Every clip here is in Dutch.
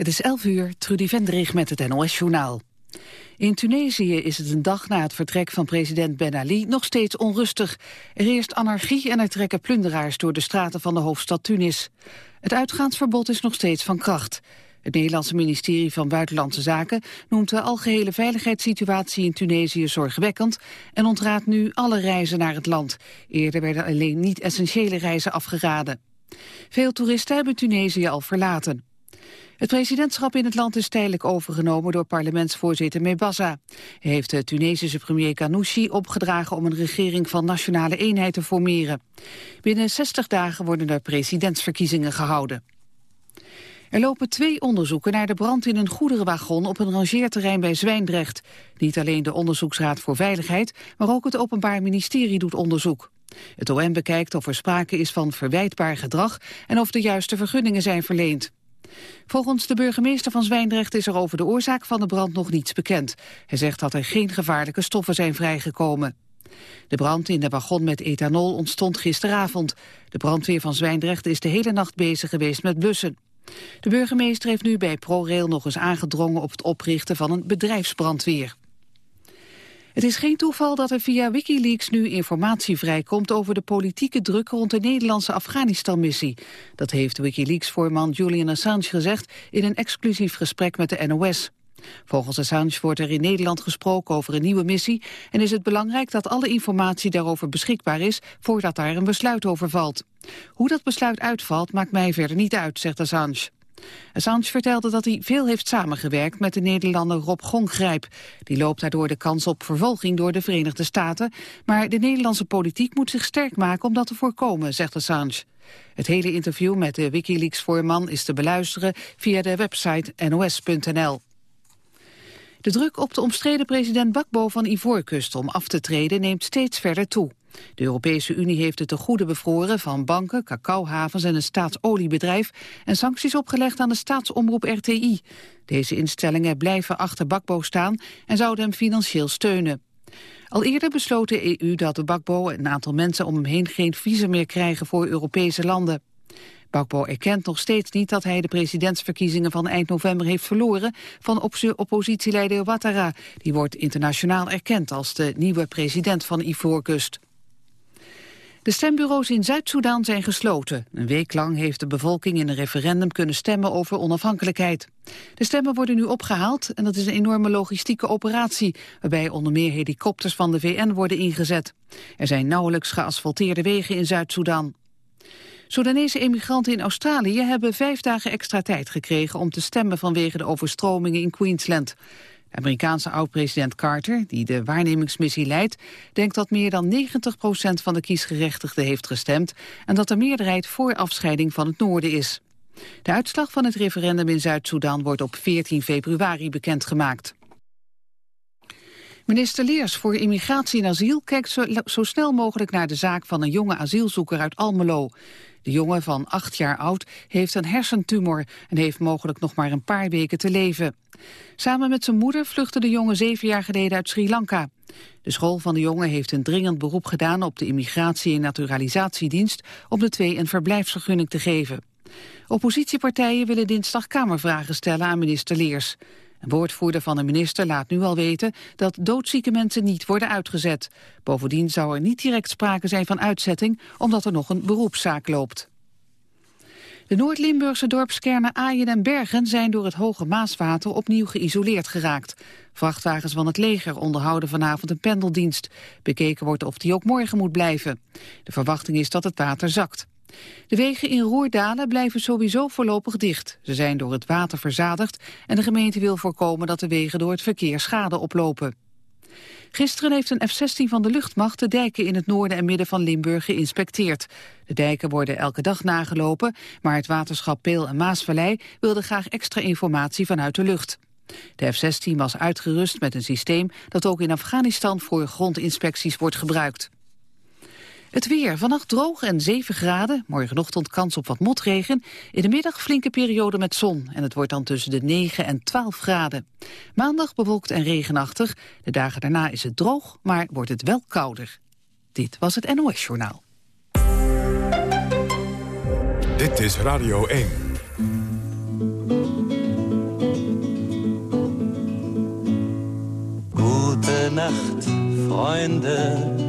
Het is 11 uur, Trudy Vendrig met het NOS-journaal. In Tunesië is het een dag na het vertrek van president Ben Ali nog steeds onrustig. Er heerst anarchie en er trekken plunderaars door de straten van de hoofdstad Tunis. Het uitgaansverbod is nog steeds van kracht. Het Nederlandse ministerie van Buitenlandse Zaken noemt de algehele veiligheidssituatie in Tunesië zorgwekkend en ontraadt nu alle reizen naar het land. Eerder werden alleen niet-essentiële reizen afgeraden. Veel toeristen hebben Tunesië al verlaten. Het presidentschap in het land is tijdelijk overgenomen door parlementsvoorzitter Mebazza. Hij heeft de Tunesische premier Ghanouchi opgedragen om een regering van nationale eenheid te formeren. Binnen 60 dagen worden er presidentsverkiezingen gehouden. Er lopen twee onderzoeken naar de brand in een goederenwagon op een rangeerterrein bij Zwijndrecht. Niet alleen de Onderzoeksraad voor Veiligheid, maar ook het Openbaar Ministerie doet onderzoek. Het OM bekijkt of er sprake is van verwijtbaar gedrag en of de juiste vergunningen zijn verleend. Volgens de burgemeester van Zwijndrecht is er over de oorzaak van de brand nog niets bekend. Hij zegt dat er geen gevaarlijke stoffen zijn vrijgekomen. De brand in de wagon met ethanol ontstond gisteravond. De brandweer van Zwijndrecht is de hele nacht bezig geweest met blussen. De burgemeester heeft nu bij ProRail nog eens aangedrongen op het oprichten van een bedrijfsbrandweer. Het is geen toeval dat er via Wikileaks nu informatie vrijkomt over de politieke druk rond de Nederlandse Afghanistan-missie. Dat heeft Wikileaks-voorman Julian Assange gezegd in een exclusief gesprek met de NOS. Volgens Assange wordt er in Nederland gesproken over een nieuwe missie en is het belangrijk dat alle informatie daarover beschikbaar is voordat daar een besluit over valt. Hoe dat besluit uitvalt maakt mij verder niet uit, zegt Assange. Assange vertelde dat hij veel heeft samengewerkt met de Nederlander Rob Gongrijp. Die loopt daardoor de kans op vervolging door de Verenigde Staten. Maar de Nederlandse politiek moet zich sterk maken om dat te voorkomen, zegt Assange. Het hele interview met de Wikileaks-voorman is te beluisteren via de website nos.nl. De druk op de omstreden president Bakbo van Ivoorkust om af te treden neemt steeds verder toe. De Europese Unie heeft het te goede bevroren van banken, cacaohavens en een staatsoliebedrijf en sancties opgelegd aan de staatsomroep RTI. Deze instellingen blijven achter Bakbo staan en zouden hem financieel steunen. Al eerder besloot de EU dat de Bakbo en een aantal mensen om hem heen geen visum meer krijgen voor Europese landen. Bakbo erkent nog steeds niet dat hij de presidentsverkiezingen van eind november heeft verloren van op oppositieleider Ouattara. Die wordt internationaal erkend als de nieuwe president van Ivoorkust. De stembureaus in Zuid-Soedan zijn gesloten. Een week lang heeft de bevolking in een referendum kunnen stemmen over onafhankelijkheid. De stemmen worden nu opgehaald en dat is een enorme logistieke operatie... waarbij onder meer helikopters van de VN worden ingezet. Er zijn nauwelijks geasfalteerde wegen in Zuid-Soedan. Soedanese emigranten in Australië hebben vijf dagen extra tijd gekregen om te stemmen vanwege de overstromingen in Queensland. Amerikaanse oud-president Carter, die de waarnemingsmissie leidt, denkt dat meer dan 90% van de kiesgerechtigden heeft gestemd en dat de meerderheid voor afscheiding van het noorden is. De uitslag van het referendum in Zuid-Soedan wordt op 14 februari bekendgemaakt. Minister Leers voor Immigratie en Asiel kijkt zo, snel mogelijk naar de zaak van een jonge asielzoeker uit Almelo. De jongen van acht jaar oud heeft een hersentumor en heeft mogelijk nog maar een paar weken te leven. Samen met zijn moeder vluchtte de jongen zeven jaar geleden uit Sri Lanka. De school van de jongen heeft een dringend beroep gedaan op de Immigratie- en Naturalisatiedienst om de twee een verblijfsvergunning te geven. Oppositiepartijen willen dinsdag kamervragen stellen aan minister Leers. Een woordvoerder van de minister laat nu al weten dat doodzieke mensen niet worden uitgezet. Bovendien zou er niet direct sprake zijn van uitzetting, omdat er nog een beroepszaak loopt. De Noord-Limburgse dorpskernen Aaien en Bergen zijn door het hoge Maaswater opnieuw geïsoleerd geraakt. Vrachtwagens van het leger onderhouden vanavond een pendeldienst. Bekeken wordt of die ook morgen moet blijven. De verwachting is dat het water zakt. De wegen in Roerdalen blijven sowieso voorlopig dicht. Ze zijn door het water verzadigd en de gemeente wil voorkomen dat de wegen door het verkeer schade oplopen. Gisteren heeft een F-16 van de luchtmacht de dijken in het noorden en midden van Limburg geïnspecteerd. De dijken worden elke dag nagelopen, maar het waterschap Peel en Maasvallei wilde graag extra informatie vanuit de lucht. De F-16 was uitgerust met een systeem dat ook in Afghanistan voor grondinspecties wordt gebruikt. Het weer. Vannacht droog en 7 graden. Morgenochtend kans op wat motregen. In de middag flinke periode met zon. En het wordt dan tussen de 9 en 12 graden. Maandag bewolkt en regenachtig. De dagen daarna is het droog, maar wordt het wel kouder. Dit was het NOS Journaal. Dit is Radio 1. Goedenacht, vrienden.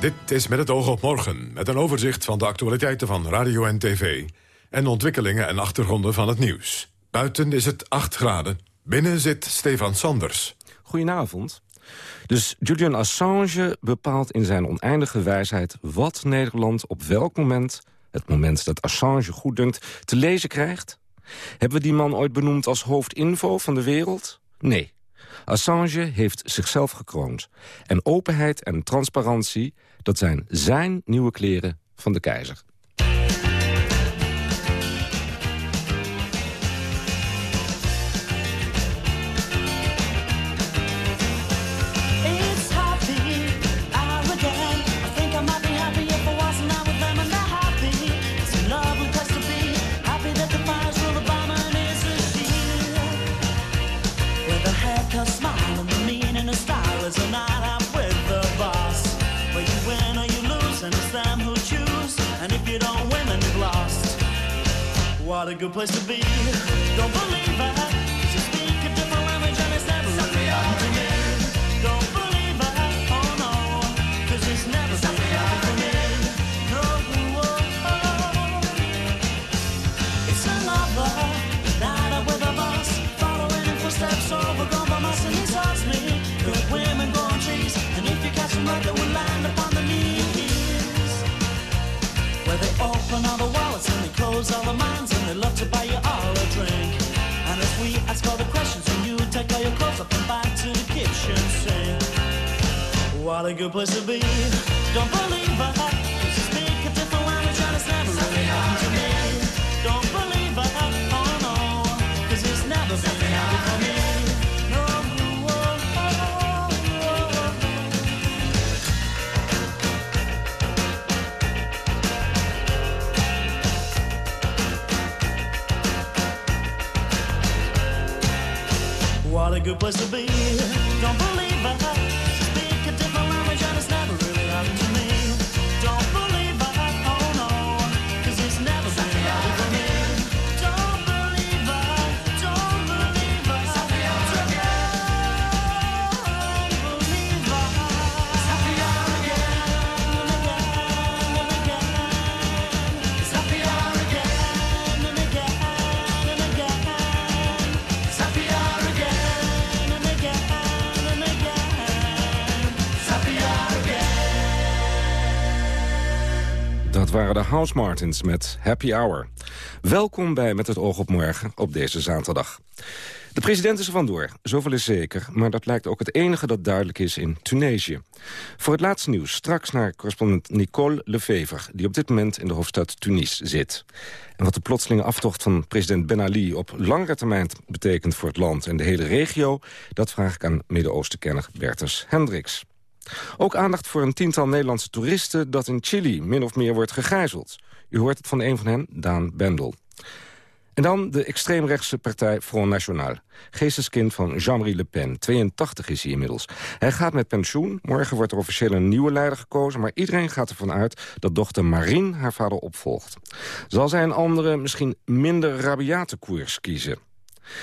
Dit is met het oog op morgen, met een overzicht van de actualiteiten van radio en tv... en ontwikkelingen en achtergronden van het nieuws. Buiten is het 8 graden, binnen zit Stefan Sanders. Goedenavond. Dus Julian Assange bepaalt in zijn oneindige wijsheid... wat Nederland op welk moment, het moment dat Assange goeddunkt... te lezen krijgt? Hebben we die man ooit benoemd als hoofdinfo van de wereld? Nee. Assange heeft zichzelf gekroond. En openheid en transparantie, dat zijn zijn nieuwe kleren van de keizer. What a good place to be. Don't believe What a good place to be. Don't believe I House Martins met Happy Hour. Welkom bij Met het oog op morgen op deze zaterdag. De president is er vandoor, zoveel is zeker. Maar dat lijkt ook het enige dat duidelijk is in Tunesië. Voor het laatste nieuws straks naar correspondent Nicole Lefever... die op dit moment in de hoofdstad Tunis zit. En wat de plotselinge aftocht van president Ben Ali... op langere termijn betekent voor het land en de hele regio... dat vraag ik aan Midden-Oostenkenner Bertus Hendricks. Ook aandacht voor een tiental Nederlandse toeristen... dat in Chili min of meer wordt gegijzeld. U hoort het van een van hen, Daan Bendel. En dan de extreemrechtse partij Front National. Geesteskind van Jean-Marie Le Pen. 82 is hij inmiddels. Hij gaat met pensioen. Morgen wordt er officieel een nieuwe leider gekozen. Maar iedereen gaat ervan uit dat dochter Marine haar vader opvolgt. Zal zij een andere, misschien minder rabiate koers kiezen?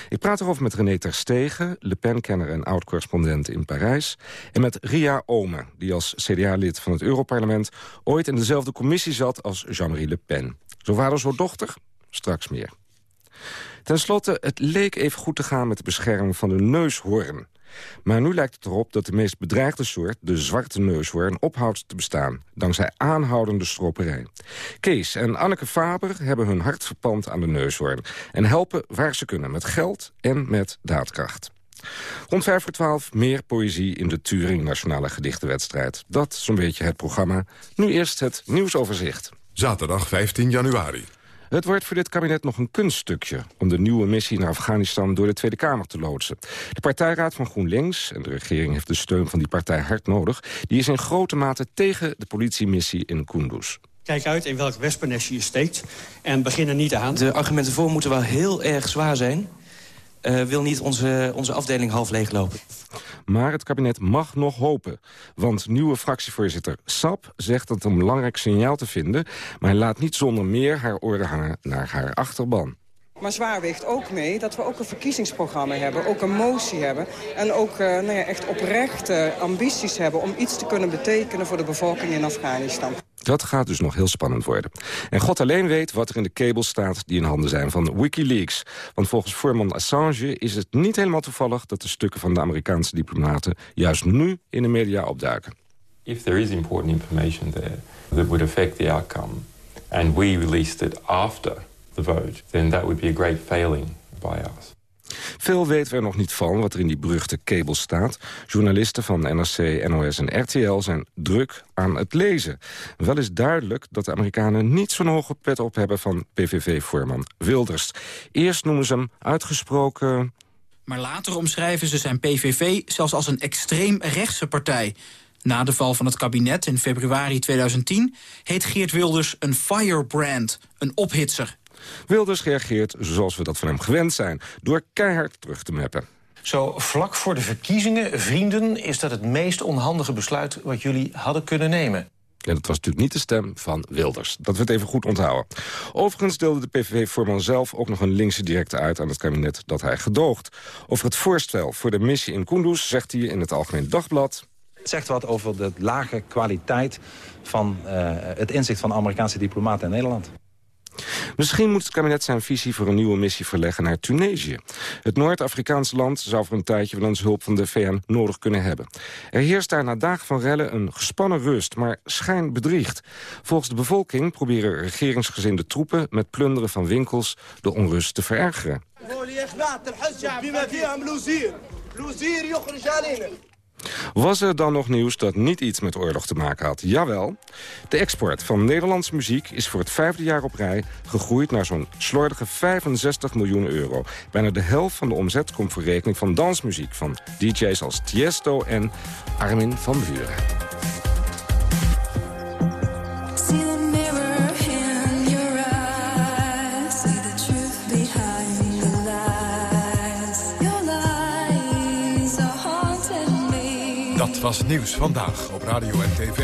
Ik praat erover met René Terstegen, Le Pen-kenner en oud-correspondent in Parijs. En met Ria Ome, die als CDA-lid van het Europarlement... ooit in dezelfde commissie zat als Jean-Marie Le Pen. Zo vader, zo dochter? Straks meer. Ten slotte, het leek even goed te gaan met de bescherming van de neushoorn. Maar nu lijkt het erop dat de meest bedreigde soort, de zwarte neushoorn, ophoudt te bestaan. Dankzij aanhoudende stroperij. Kees en Anneke Faber hebben hun hart verpand aan de neushoorn. En helpen waar ze kunnen, met geld en met daadkracht. Rond 5 voor 12 meer poëzie in de Turing Nationale Gedichtenwedstrijd. Dat zo'n beetje het programma. Nu eerst het nieuwsoverzicht. Zaterdag 15 januari. Het wordt voor dit kabinet nog een kunststukje... om de nieuwe missie naar Afghanistan door de Tweede Kamer te loodsen. De partijraad van GroenLinks, en de regering heeft de steun van die partij hard nodig... die is in grote mate tegen de politiemissie in Kunduz. Kijk uit in welk wespennest je je steekt en begin er niet aan. De argumenten voor moeten wel heel erg zwaar zijn. Uh, wil niet onze, onze afdeling half leeglopen. Maar het kabinet mag nog hopen. Want nieuwe fractievoorzitter Sap zegt het een belangrijk signaal te vinden... maar laat niet zonder meer haar oren hangen naar haar achterban. Maar zwaar weegt ook mee dat we ook een verkiezingsprogramma hebben, ook een motie hebben. En ook uh, nou ja, echt oprechte ambities hebben om iets te kunnen betekenen voor de bevolking in Afghanistan. Dat gaat dus nog heel spannend worden. En God alleen weet wat er in de kabels staat die in handen zijn van Wikileaks. Want volgens voorman Assange is het niet helemaal toevallig... dat de stukken van de Amerikaanse diplomaten juist nu in de media opduiken. If there is important information there that would affect the outcome... and we released it after the vote... then that would be a great failing by us. Veel weten we er nog niet van wat er in die beruchte kabel staat. Journalisten van NRC, NOS en RTL zijn druk aan het lezen. Wel is duidelijk dat de Amerikanen niet zo'n hoge pet op hebben... van PVV-voorman Wilders. Eerst noemen ze hem uitgesproken... Maar later omschrijven ze zijn PVV zelfs als een extreem rechtse partij... Na de val van het kabinet in februari 2010 heet Geert Wilders een firebrand, een ophitser. Wilders reageert zoals we dat van hem gewend zijn... door keihard terug te meppen. Zo vlak voor de verkiezingen, vrienden, is dat het meest onhandige besluit... wat jullie hadden kunnen nemen. En dat was natuurlijk niet de stem van Wilders. Dat we het even goed onthouden. Overigens deelde de PVV-voorman zelf ook nog een linkse directe uit... aan het kabinet dat hij gedoogt. Over het voorstel voor de missie in Kunduz zegt hij in het Algemeen Dagblad... Het zegt wat over de lage kwaliteit van uh, het inzicht van Amerikaanse diplomaten in Nederland. Misschien moet het kabinet zijn visie voor een nieuwe missie verleggen naar Tunesië. Het Noord-Afrikaanse land zou voor een tijdje wel eens hulp van de VN nodig kunnen hebben. Er heerst daar na dagen van rellen een gespannen rust, maar schijn bedriegt. Volgens de bevolking proberen regeringsgezinde troepen met plunderen van winkels de onrust te verergeren. Was er dan nog nieuws dat niet iets met oorlog te maken had? Jawel. De export van Nederlandse muziek is voor het vijfde jaar op rij... gegroeid naar zo'n slordige 65 miljoen euro. Bijna de helft van de omzet komt voor rekening van dansmuziek... van DJ's als Tiesto en Armin van Buren. Dat was nieuws vandaag op radio en tv.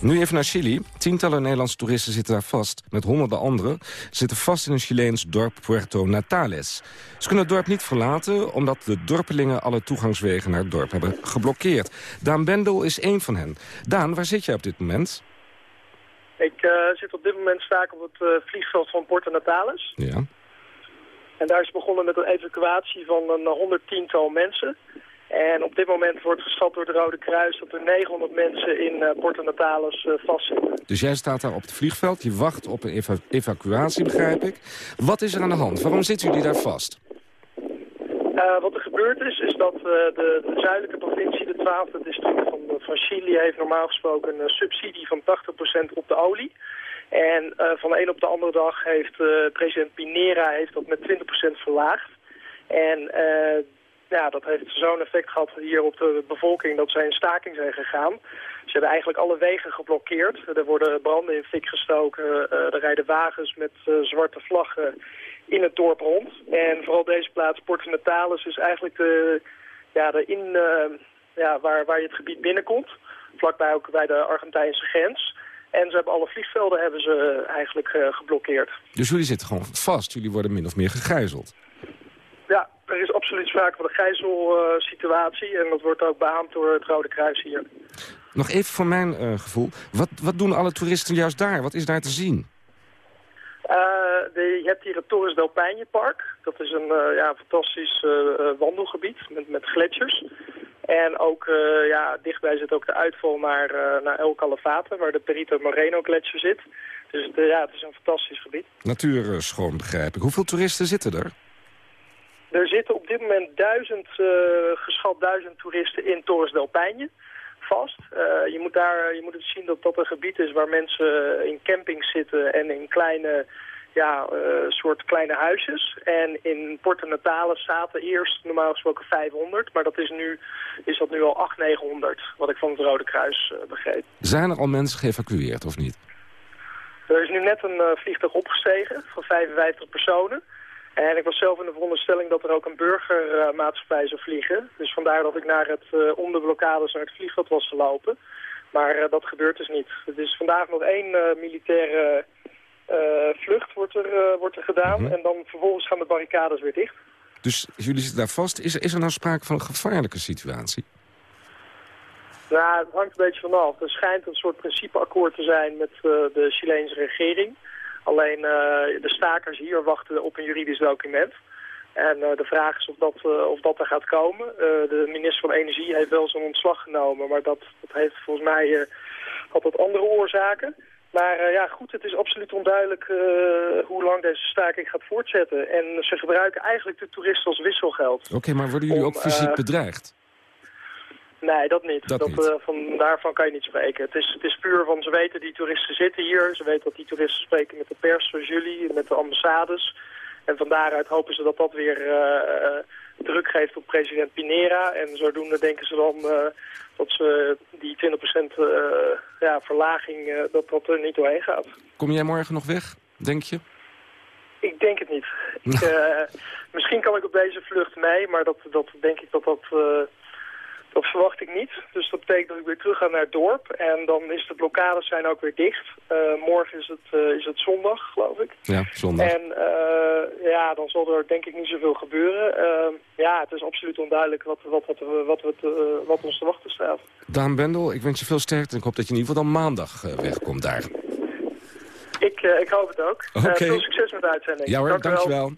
Nu even naar Chili. Tientallen Nederlandse toeristen zitten daar vast. Met honderden anderen zitten vast in een Chileens dorp Puerto Natales. Ze kunnen het dorp niet verlaten... omdat de dorpelingen alle toegangswegen naar het dorp hebben geblokkeerd. Daan Bendel is één van hen. Daan, waar zit je op dit moment? Ik uh, zit op dit moment vaak op het uh, vliegveld van Puerto Natales. Ja. En daar is begonnen met een evacuatie van een honderdtiental mensen. En op dit moment wordt geschat door het Rode Kruis dat er 900 mensen in uh, Porto Natales uh, vastzitten. Dus jij staat daar op het vliegveld, je wacht op een eva evacuatie, begrijp ik. Wat is er aan de hand? Waarom zitten jullie daar vast? Uh, wat er gebeurd is, is dat de, de, zuidelijke provincie, de 12e district van, van Chili, heeft normaal gesproken een subsidie van 80% op de olie. En uh, van de een op de andere dag heeft uh, president Pinera heeft dat met 20% verlaagd. En uh, ja, dat heeft zo'n effect gehad hier op de bevolking dat zij in staking zijn gegaan. Ze hebben eigenlijk alle wegen geblokkeerd. Er worden branden in fik gestoken. er rijden wagens met zwarte vlaggen in het dorp rond. En vooral deze plaats, Porto Natales, is eigenlijk de, ja, de in, ja, waar, waar je het gebied binnenkomt. Vlakbij ook bij de Argentijnse grens. En ze hebben alle vliegvelden hebben ze eigenlijk uh, geblokkeerd. Dus jullie zitten gewoon vast? Jullie worden min of meer gegijzeld? Ja, er is absoluut sprake van een gijzelsituatie. En dat wordt ook beaamd door het Rode Kruis hier. Nog even voor mijn uh, gevoel. Wat, wat doen alle toeristen juist daar? Wat is daar te zien? De, je hebt hier het Torres del Paine Park. Dat is een ja, fantastisch wandelgebied met, met gletsjers. En ook uh, ja, dichtbij zit ook de uitval naar, uh, naar El Calafate, waar de Perito Moreno gletsjer zit. Dus ja, het is een fantastisch gebied. Natuur schoon, begrijp ik. Hoeveel toeristen zitten er? Er zitten op dit moment duizend, geschat duizend toeristen in Torres del Paine. vast. Eh, je, moet daar, je moet het zien dat dat een gebied is waar mensen in campings zitten en in kleine, ja, eh, soort kleine huisjes. En in Porto Natale zaten eerst normaal gesproken 500, maar dat is, nu, is dat nu al 800, 900, wat ik van het Rode Kruis eh, begreep. Zijn er al mensen geëvacueerd of niet? Er is nu net een eh, vliegtuig opgestegen van 55 personen. En ik was zelf in de veronderstelling dat er ook een burgermaatschappij zou vliegen. Dus vandaar dat ik naar het, om de blokkades naar het vliegveld was gelopen. Maar dat gebeurt dus niet. Het is vandaag nog één militaire vlucht wordt er, eh, wordt er gedaan. Mhm. En dan vervolgens gaan de barricades weer dicht. Dus jullie zitten daar vast. Is, is er nou sprake van een gevaarlijke situatie? Nou, het hangt een beetje vanaf. Er schijnt een soort principeakkoord te zijn met eh, de Chileense regering. Alleen eh, de stakers hier wachten op een juridisch document. En eh, de vraag is of dat, eh, of dat er gaat komen. Eh, de minister van Energie heeft wel zijn ontslag genomen, maar dat, dat heeft volgens mij eh, had dat andere oorzaken. Maar eh, ja, goed, het is absoluut onduidelijk eh, hoe lang deze staking gaat voortzetten. En ze gebruiken eigenlijk de toeristen als wisselgeld. Oké, maar worden jullie Om, ook fysiek eh, bedreigd? Nee, dat niet. Dat Dat, niet. van, daarvan kan je niet spreken. Het is, het is puur van, ze weten die toeristen zitten hier. Ze weten dat die toeristen spreken met de pers, zoals jullie, met de ambassades. En van daaruit hopen ze dat dat weer druk geeft op president Pinera. En zodoende denken ze dan eh, dat ze die 20% eh, ja, verlaging, eh, dat dat er niet doorheen gaat. Kom jij morgen nog weg, denk je? Ik denk het niet. Ik, misschien kan ik op deze vlucht mee, maar dat, dat denk ik dat dat... dat verwacht ik niet. Dus dat betekent dat ik weer terug ga naar het dorp. En dan is de blokkades zijn ook weer dicht. Eh, morgen is het, eh, is het zondag, geloof ik. Ja, zondag. En eh, ja, dan zal er denk ik niet zoveel gebeuren. Ja, het is absoluut onduidelijk wat, wat, wat, wat, wat, eh, wat ons te wachten staat. Daan Bendel, ik wens je veel sterkte en ik hoop dat je in ieder geval dan maandag eh, wegkomt daar. Ik, eh, ik hoop het ook. Oké. veel succes met de uitzending. Ja hoor, Dank dankjewel.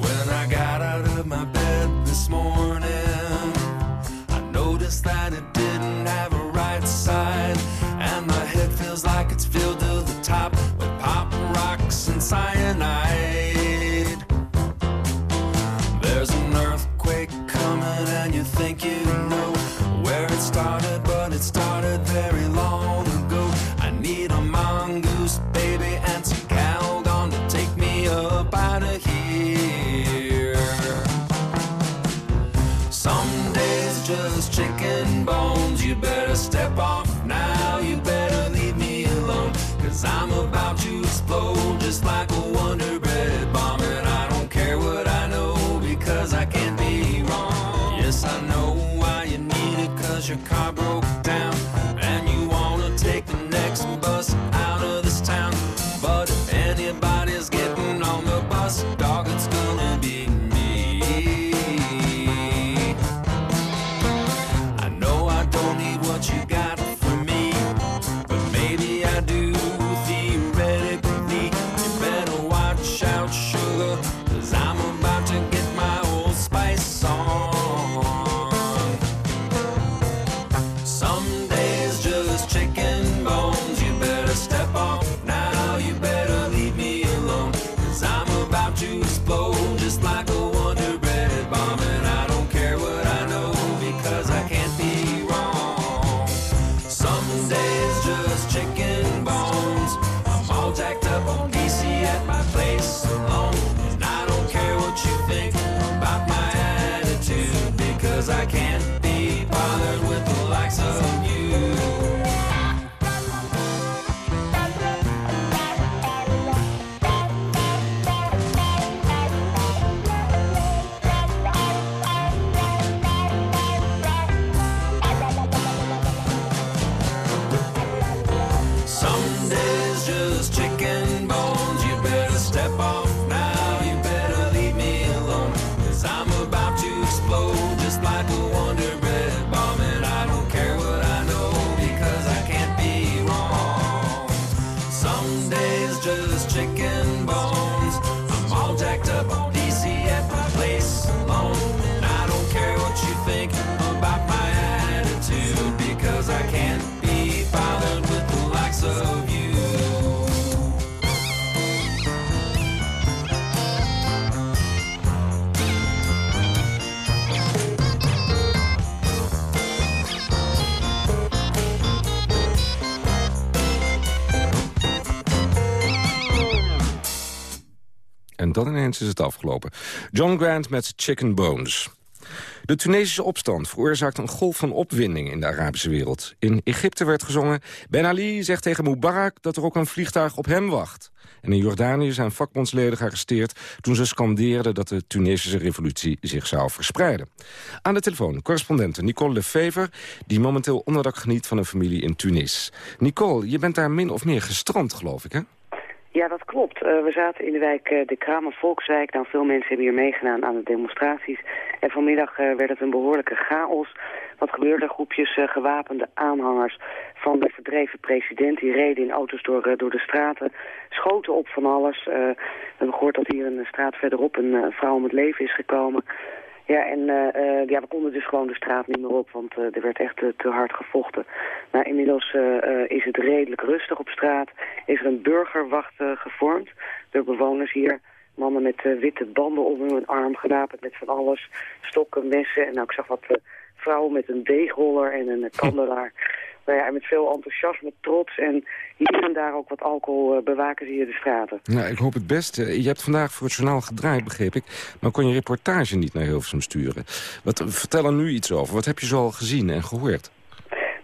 When I got out of my bed this morning, dan ineens is het afgelopen. John Grant met Chicken Bones. De Tunesische opstand veroorzaakt een golf van opwinding in de Arabische wereld. In Egypte werd gezongen... Ben Ali zegt tegen Mubarak dat er ook een vliegtuig op hem wacht. En in Jordanië zijn vakbondsleden gearresteerd... toen ze scandeerden dat de Tunesische revolutie zich zou verspreiden. Aan de telefoon correspondente Nicole Lefever... die momenteel onderdak geniet van een familie in Tunis. Nicole, je bent daar min of meer gestrand, geloof ik, hè? Ja, dat klopt. Eh, we zaten in de wijk eh, De Kramer Volkswijk. Nou, veel mensen hebben hier meegedaan aan de demonstraties. En vanmiddag eh, werd het een behoorlijke chaos. Wat gebeurde? Groepjes gewapende aanhangers van de verdreven president. Die reden in auto's door, door de straten, schoten op van alles. We hebben gehoord dat hier een straat verderop een vrouw om het leven is gekomen. Ja, en eh, eh, ja, we konden dus gewoon de straat niet meer op, want eh, er werd echt te hard gevochten. Maar inmiddels is het redelijk rustig op straat. Is er een burgerwacht gevormd door bewoners hier. Mannen met witte banden om hun arm, gewapend met van alles. Stokken, messen en nou, ik zag wat vrouwen met een deegroller en een kandelaar. Nou ja, en met veel enthousiasme, trots en hier en daar ook wat alcohol eh, bewaken ze hier de straten. Nou, ik hoop het beste. Je hebt vandaag voor het journaal gedraaid, begreep ik. Maar kon je reportage niet naar Hilversum sturen. Wat, vertel er nu iets over. Wat heb je zo al gezien en gehoord?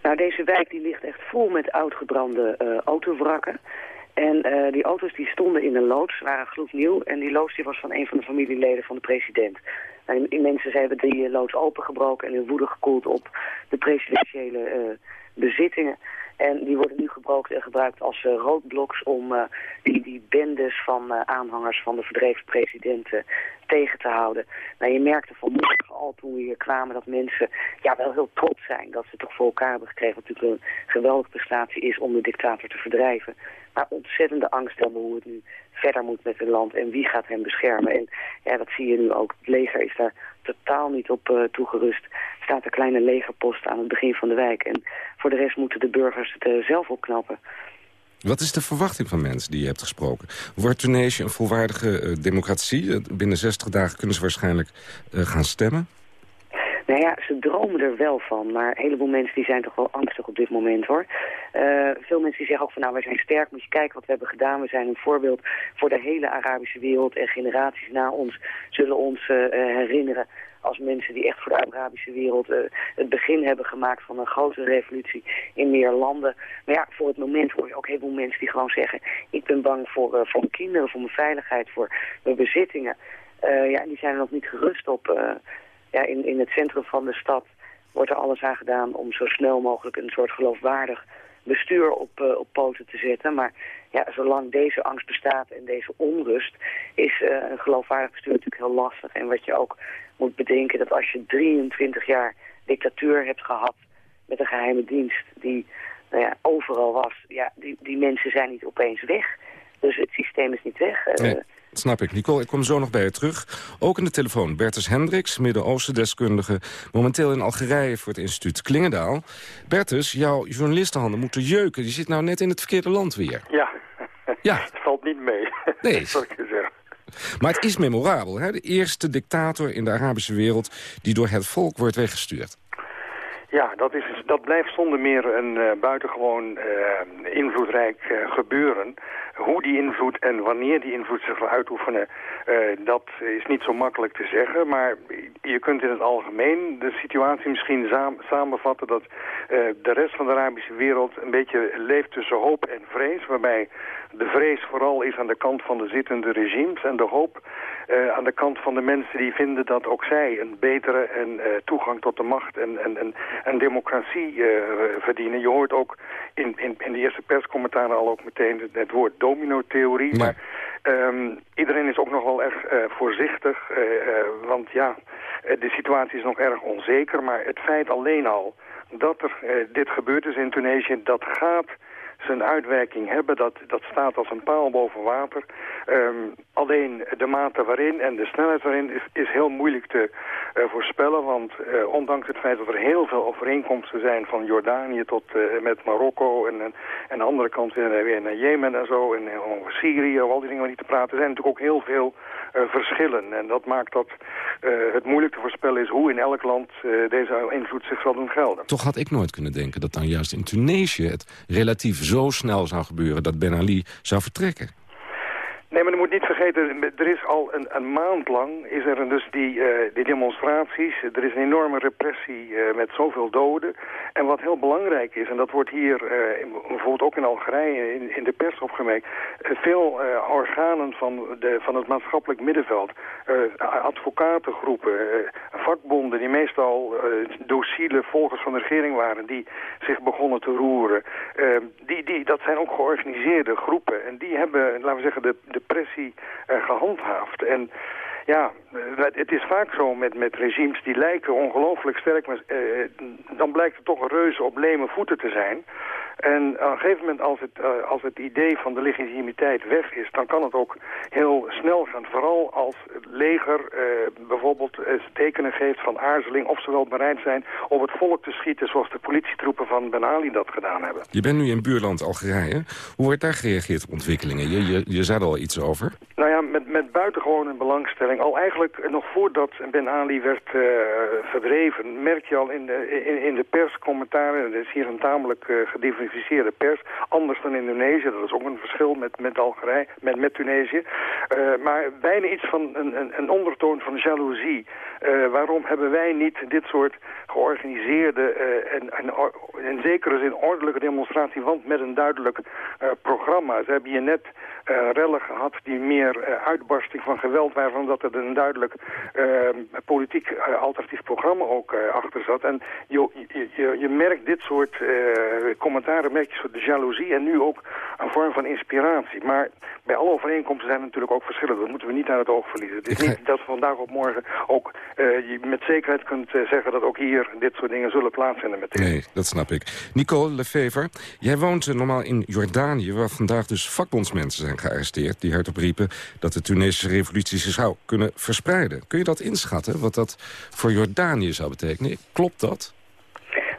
Nou, deze wijk die ligt echt vol met oudgebrande eh autovrakken. En eh, die auto's die stonden in een loods, waren gloednieuw. En die loods die was van een van de familieleden van de president. Nou, die mensen hebben die eh, loods opengebroken en hun woede gekoeld op de presidentiële eh, bezittingen. En die worden nu gebruikt en gebruikt als eh, roodbloks om eh, die, die bendes van eh, aanhangers van de verdreven president eh, tegen te houden. Nou, je merkte vanmorgen al toen we hier kwamen dat mensen ja, wel heel trots zijn dat ze toch voor elkaar hebben gekregen. Wat natuurlijk een geweldige prestatie is om de dictator te verdrijven. Maar ontzettende angst hebben hoe het nu verder moet met het land en wie gaat hem beschermen. En ja, dat zie je nu ook. Het leger is daar totaal niet op eh, toegerust. Er staat een kleine legerpost aan het begin van de wijk. En voor de rest moeten de burgers het eh, zelf opknappen. Wat is de verwachting van mensen die je hebt gesproken? Wordt Tunesië een volwaardige eh, democratie? Binnen 60 dagen kunnen ze waarschijnlijk gaan stemmen. Nou ja, ze dromen er wel van, maar een heleboel mensen die zijn toch wel angstig op dit moment hoor. Eh, veel mensen die zeggen ook van nou wij zijn sterk, moet je kijken wat we hebben gedaan. We zijn een voorbeeld voor de hele Arabische wereld en generaties na ons zullen ons eh, eh, herinneren als mensen die echt voor de Arabische wereld het begin hebben gemaakt van een grote revolutie in meer landen. Maar ja, voor het moment hoor je ook heel veel mensen die gewoon zeggen... ik ben bang voor, eh, voor mijn kinderen, voor mijn veiligheid, voor mijn bezittingen. Eh, ja, die zijn er nog niet gerust op. ja, in, in het centrum van de stad wordt er alles aan gedaan om zo snel mogelijk een soort geloofwaardig bestuur op, eh, op poten te zetten. Maar ja, zolang deze angst bestaat en deze onrust, is eh, een geloofwaardig bestuur natuurlijk heel lastig. En wat je ook moet bedenken, dat als je 23 jaar dictatuur hebt gehad met een geheime dienst die nou ja, overal was, ja, die, die mensen zijn niet opeens weg. Dus het systeem is niet weg. Eh, dat snap ik. Nicole, ik kom zo nog bij je terug. Ook in de telefoon Bertus Hendricks, Midden-Oosten-deskundige... momenteel in Algerije voor het instituut Klingendaal. Bertus, jouw journalistenhanden moeten jeuken. Je zit nou net in het verkeerde land weer. Ja, Ja. het valt niet mee. Nee. zal ik je zeggen. Maar het is memorabel, hè? De eerste dictator in de Arabische wereld... die door het volk wordt weggestuurd. Ja, dat, is, dat blijft zonder meer een eh, buitengewoon eh, invloedrijk eh, gebeuren. Hoe die invloed en wanneer die invloed zich zal uitoefenen, eh, dat is niet zo makkelijk te zeggen. Maar je kunt in het algemeen de situatie misschien samenvatten dat eh, de rest van de Arabische wereld een beetje leeft tussen hoop en vrees. Waarbij de vrees vooral is aan de kant van de zittende regimes en de hoop eh, aan de kant van de mensen die vinden dat ook zij een betere en, toegang tot de macht en, en, en, en democratie verdienen. Je hoort ook in, in, in de eerste perscommentaren al ook meteen het woord domino-theorie. Maar ehm, iedereen is ook nog wel erg eh, voorzichtig, eh, eh, want ja, de situatie is nog erg onzeker. Maar het feit alleen al dat er dit gebeurd is in Tunesië, dat gaat zijn uitwerking hebben. Dat, dat staat als een paal boven water. Ehm, alleen de mate waarin en de snelheid waarin is, is heel moeilijk te eh, voorspellen. Want eh, ondanks het feit dat er heel veel overeenkomsten zijn van Jordanië tot eh, met Marokko en, en, de andere kant weer, naar Jemen en zo en over Syrië, al die dingen waar niet te praten, zijn natuurlijk ook heel veel verschillen. En dat maakt dat eh, het moeilijk te voorspellen is hoe in elk land eh, deze invloed zich zal doen gelden. Toch had ik nooit kunnen denken dat dan juist in Tunesië... het relatief zo snel zou gebeuren dat Ben Ali zou vertrekken. Nee, maar je moet niet vergeten, er is al een, maand lang is er dus die, eh, die demonstraties. Er is een enorme repressie eh, met zoveel doden. En wat heel belangrijk is, en dat wordt hier eh, bijvoorbeeld ook in Algerije in, in de pers opgemerkt, veel organen van, de, van het maatschappelijk middenveld, advocatengroepen, vakbonden die meestal docile volgers van de regering waren, die zich begonnen te roeren. Die, die, dat zijn ook georganiseerde groepen en die hebben, laten we zeggen, de, de pressie eh, gehandhaafd. En ja, het is vaak zo met, met regimes die lijken ongelooflijk sterk, maar eh, dan blijkt het toch een reuze op leme voeten te zijn. En op een gegeven moment als het, eh, als het idee van de legitimiteit weg is, dan kan het ook heel snel gaan. Vooral als het leger eh, bijvoorbeeld tekenen geeft van aarzeling of ze wel bereid zijn om het volk te schieten zoals de politietroepen van Ben Ali dat gedaan hebben. Je bent nu in buurland Algerije. Hoe wordt daar gereageerd op ontwikkelingen? Je, je, je zei er al iets over. Nou ja, met, met buitengewone belangstelling. Al eigenlijk nog voordat Ben Ali werd eh, verdreven, merk je al in de, in, de perscommentaren, het is hier een tamelijk eh, gediversifieerde pers, anders dan Indonesië, dat is ook een verschil met, met Algerije, met, met Tunesië. Eh, maar bijna iets van een, een, een ondertoon van jaloezie. Waarom hebben wij niet dit soort georganiseerde en, en in zekere zin ordelijke demonstratie, want met een duidelijk programma. Ze hebben hier net eh, rellen gehad die meer eh, uitbarsting van geweld waren, omdat er een duidelijk eh, politiek alternatief programma ook achter zat. En je, je, je, merkt dit soort commentaren, merk je soort de jaloezie en nu ook een vorm van inspiratie. Maar bij alle overeenkomsten zijn er natuurlijk ook verschillen. Dat moeten we niet uit het oog verliezen. Het is niet dat vandaag op morgen ook je met zekerheid kunt zeggen dat ook hier dit soort dingen zullen plaatsvinden meteen. Nee, dat snap ik. Nicole Lefever, jij woont normaal in Jordanië... waar vandaag dus vakbondsmensen zijn gearresteerd... die hardop riepen dat de Tunesische revolutie zich zou kunnen verspreiden. Kun je dat inschatten, wat dat voor Jordanië zou betekenen? Klopt dat?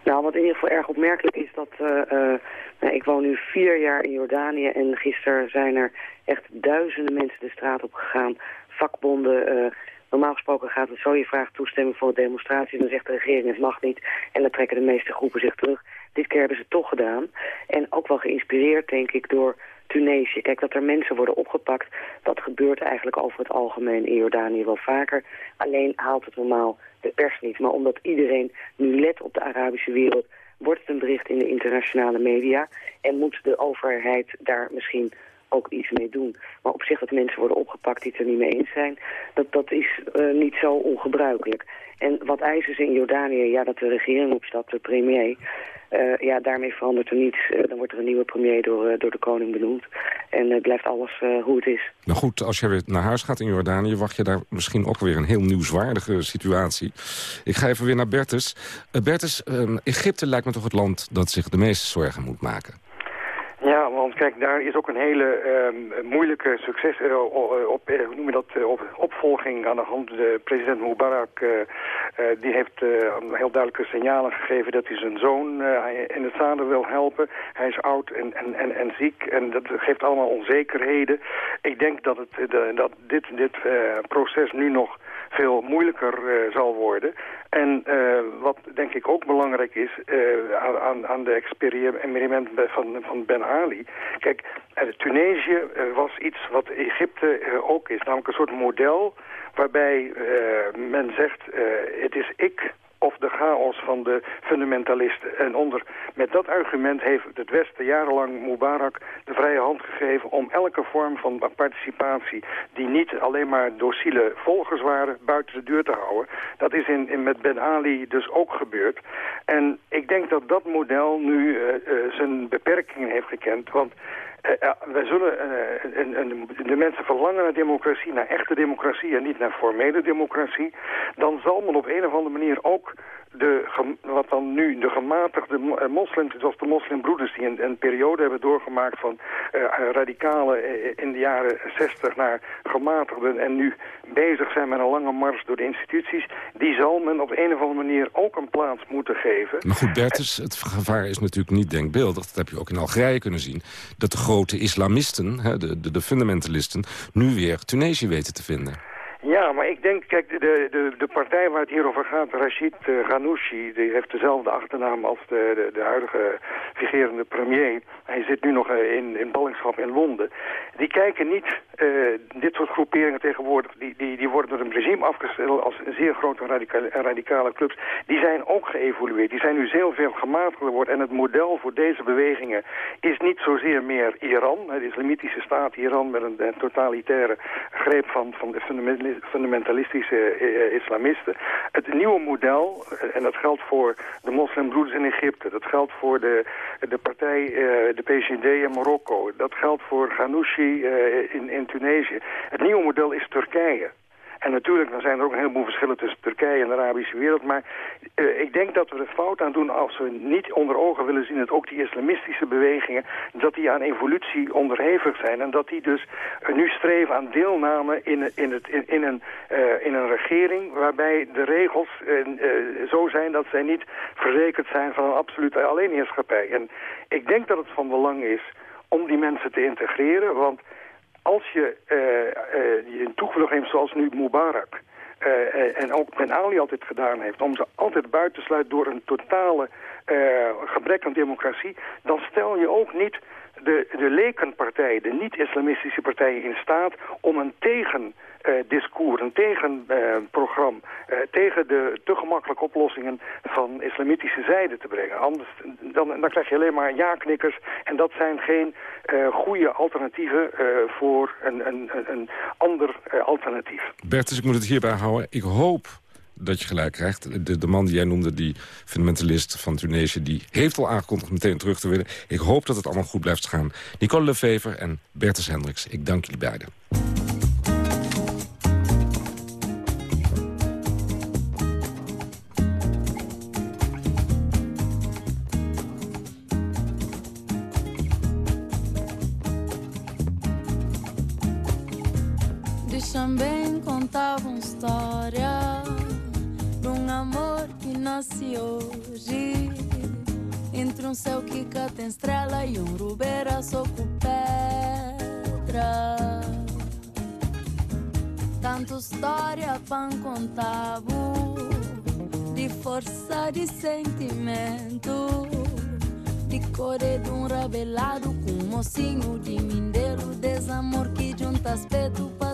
Nou, wat in ieder geval erg opmerkelijk is dat... eh, eh, nou, ik woon nu vier jaar in Jordanië en gisteren zijn er echt duizenden mensen de straat op gegaan. Vakbonden, eh, normaal gesproken gaat het zo, je vraagt toestemming voor een demonstratie... dan zegt de regering het mag niet en dan trekken de meeste groepen zich terug. Dit keer hebben ze toch gedaan. En ook wel geïnspireerd, denk ik, door Tunesië. Kijk, dat er mensen worden opgepakt, dat gebeurt eigenlijk over het algemeen in Jordanië wel vaker. Alleen haalt het normaal de pers niet. Maar omdat iedereen nu let op de Arabische wereld, wordt het een bericht in de internationale media. En moet de overheid daar misschien ook iets mee doen. Maar op zich dat mensen worden opgepakt die het er niet mee eens zijn, dat, dat is eh, niet zo ongebruikelijk. En wat eisen ze in Jordanië? Ja, dat de regering opstapt, de premier. Eh, ja, daarmee verandert er niets. Eh, dan wordt er een nieuwe premier door, eh, door de koning benoemd. En eh, blijft alles hoe het is. Nou goed, als je weer naar huis gaat in Jordanië... wacht je daar misschien ook weer een heel nieuwswaardige situatie. Ik ga even weer naar Bertus. Bertus, eh, Egypte lijkt me toch het land dat zich de meeste zorgen moet maken. Kijk, daar is ook een hele ehm, moeilijke succes, eh, o- op, eh, hoe noem je dat, eh, op, opvolging aan de hand. De president Mubarak eh, eh, die heeft eh, heel duidelijke signalen gegeven dat hij zijn zoon eh, in het zadel wil helpen. Hij is oud en, en, en, en ziek en dat geeft allemaal onzekerheden. Ik denk dat, het, eh, dat dit, dit eh, proces nu nog veel moeilijker eh, zal worden. En eh, wat denk ik ook belangrijk is eh, aan, aan, de experiment van, van Ben Ali. Kijk, Tunesië was iets wat Egypte ook is. Namelijk een soort model waarbij men zegt het is ik of de chaos van de fundamentalisten. En onder, met dat argument heeft het Westen jarenlang Mubarak de vrije hand gegeven om elke vorm van participatie die niet alleen maar docile volgers waren buiten de deur te houden. Dat is in, met Ben Ali dus ook gebeurd. En ik denk dat dat model nu eh, eh, zijn beperkingen heeft gekend. Want eh, wij zullen, eh, de mensen verlangen naar democratie, naar echte democratie en niet naar formele democratie. Dan zal men op een of andere manier ook de, wat dan nu de gematigde eh, moslims, zoals de moslimbroeders die een, een periode hebben doorgemaakt van eh, radicalen eh, in de jaren 60 naar gematigden en nu bezig zijn met een lange mars door de instituties, die zal men op een of andere manier ook een plaats moeten geven. Maar goed, Bertus, het gevaar is natuurlijk niet denkbeeldig. Dat heb je ook in Algerije kunnen zien. Dat de grote islamisten, de, de, de fundamentalisten... nu weer Tunesië weten te vinden. Ja, maar ik denk, kijk, de, de, de partij waar het hier over gaat, Rashid uh, Ghanouchi, die heeft dezelfde achternaam als de, de, de huidige vigerende premier. Hij zit nu nog uh, in, in ballingschap in Londen. Die kijken niet eh, dit soort groeperingen tegenwoordig, die, die, die worden door een regime afgesteld als zeer grote radicale, radicale clubs. Die zijn ook geëvolueerd. Die zijn nu heel veel gematigder geworden. En het model voor deze bewegingen is niet zozeer meer Iran, de islamitische staat Iran met een, totalitaire greep van, van de fundamentalis- fundamentalistische eh, islamisten. Het nieuwe model, eh, en dat geldt voor de moslimbroeders in Egypte, dat geldt voor de, de partij, eh, de PCD in Marokko, dat geldt voor Ghanouchi eh, in, in Tunesië. Het nieuwe model is Turkije. En natuurlijk, dan zijn er ook een heleboel verschillen tussen Turkije en de Arabische wereld. Maar eh, ik denk dat we er fout aan doen als we niet onder ogen willen zien dat ook die islamistische bewegingen, dat die aan evolutie onderhevig zijn. En dat die dus eh, nu streven aan deelname in, in, het, in, een, eh, in een regering waarbij de regels zo zijn dat zij niet verzekerd zijn van een absolute alleenheerschappij. En ik denk dat het van belang is om die mensen te integreren, want als je eh, eh, een toevlucht neemt zoals nu Mubarak... eh, en ook Ben Ali altijd gedaan heeft... om ze altijd buiten te sluiten door een totale gebrek aan democratie... dan stel je ook niet de, de lekenpartijen, de niet-islamistische partijen in staat... om een tegen... eh, discours, een tegenprogramma eh, tegen de te gemakkelijke oplossingen van islamitische zijde te brengen. Anders dan, dan krijg je alleen maar ja-knikkers en dat zijn geen eh goede alternatieven eh, voor een, een, een, ander eh, alternatief. Bertus, ik moet het hierbij houden. Ik hoop dat je gelijk krijgt. De, de man die jij noemde, die fundamentalist van Tunesië... die heeft al aangekondigd meteen terug te willen. Ik hoop dat het allemaal goed blijft gaan. Nicole Lefever en Bertus Hendricks, ik dank jullie beiden. Contar uma história de um amor que nasce hoje. Entre um céu que cá tem estrela e um rubeira só com pedra. Tanto história para contar de força de sentimento. De cor de um rabelado com um mocinho de mindeiro Desamor que junta aspecto pra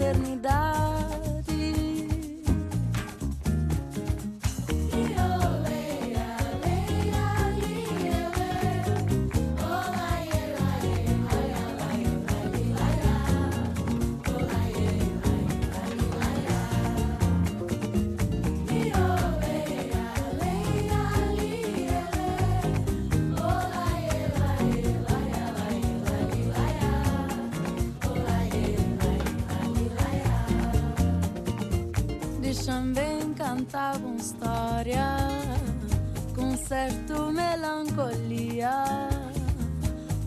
eternidad. Uma história com certo melancolia.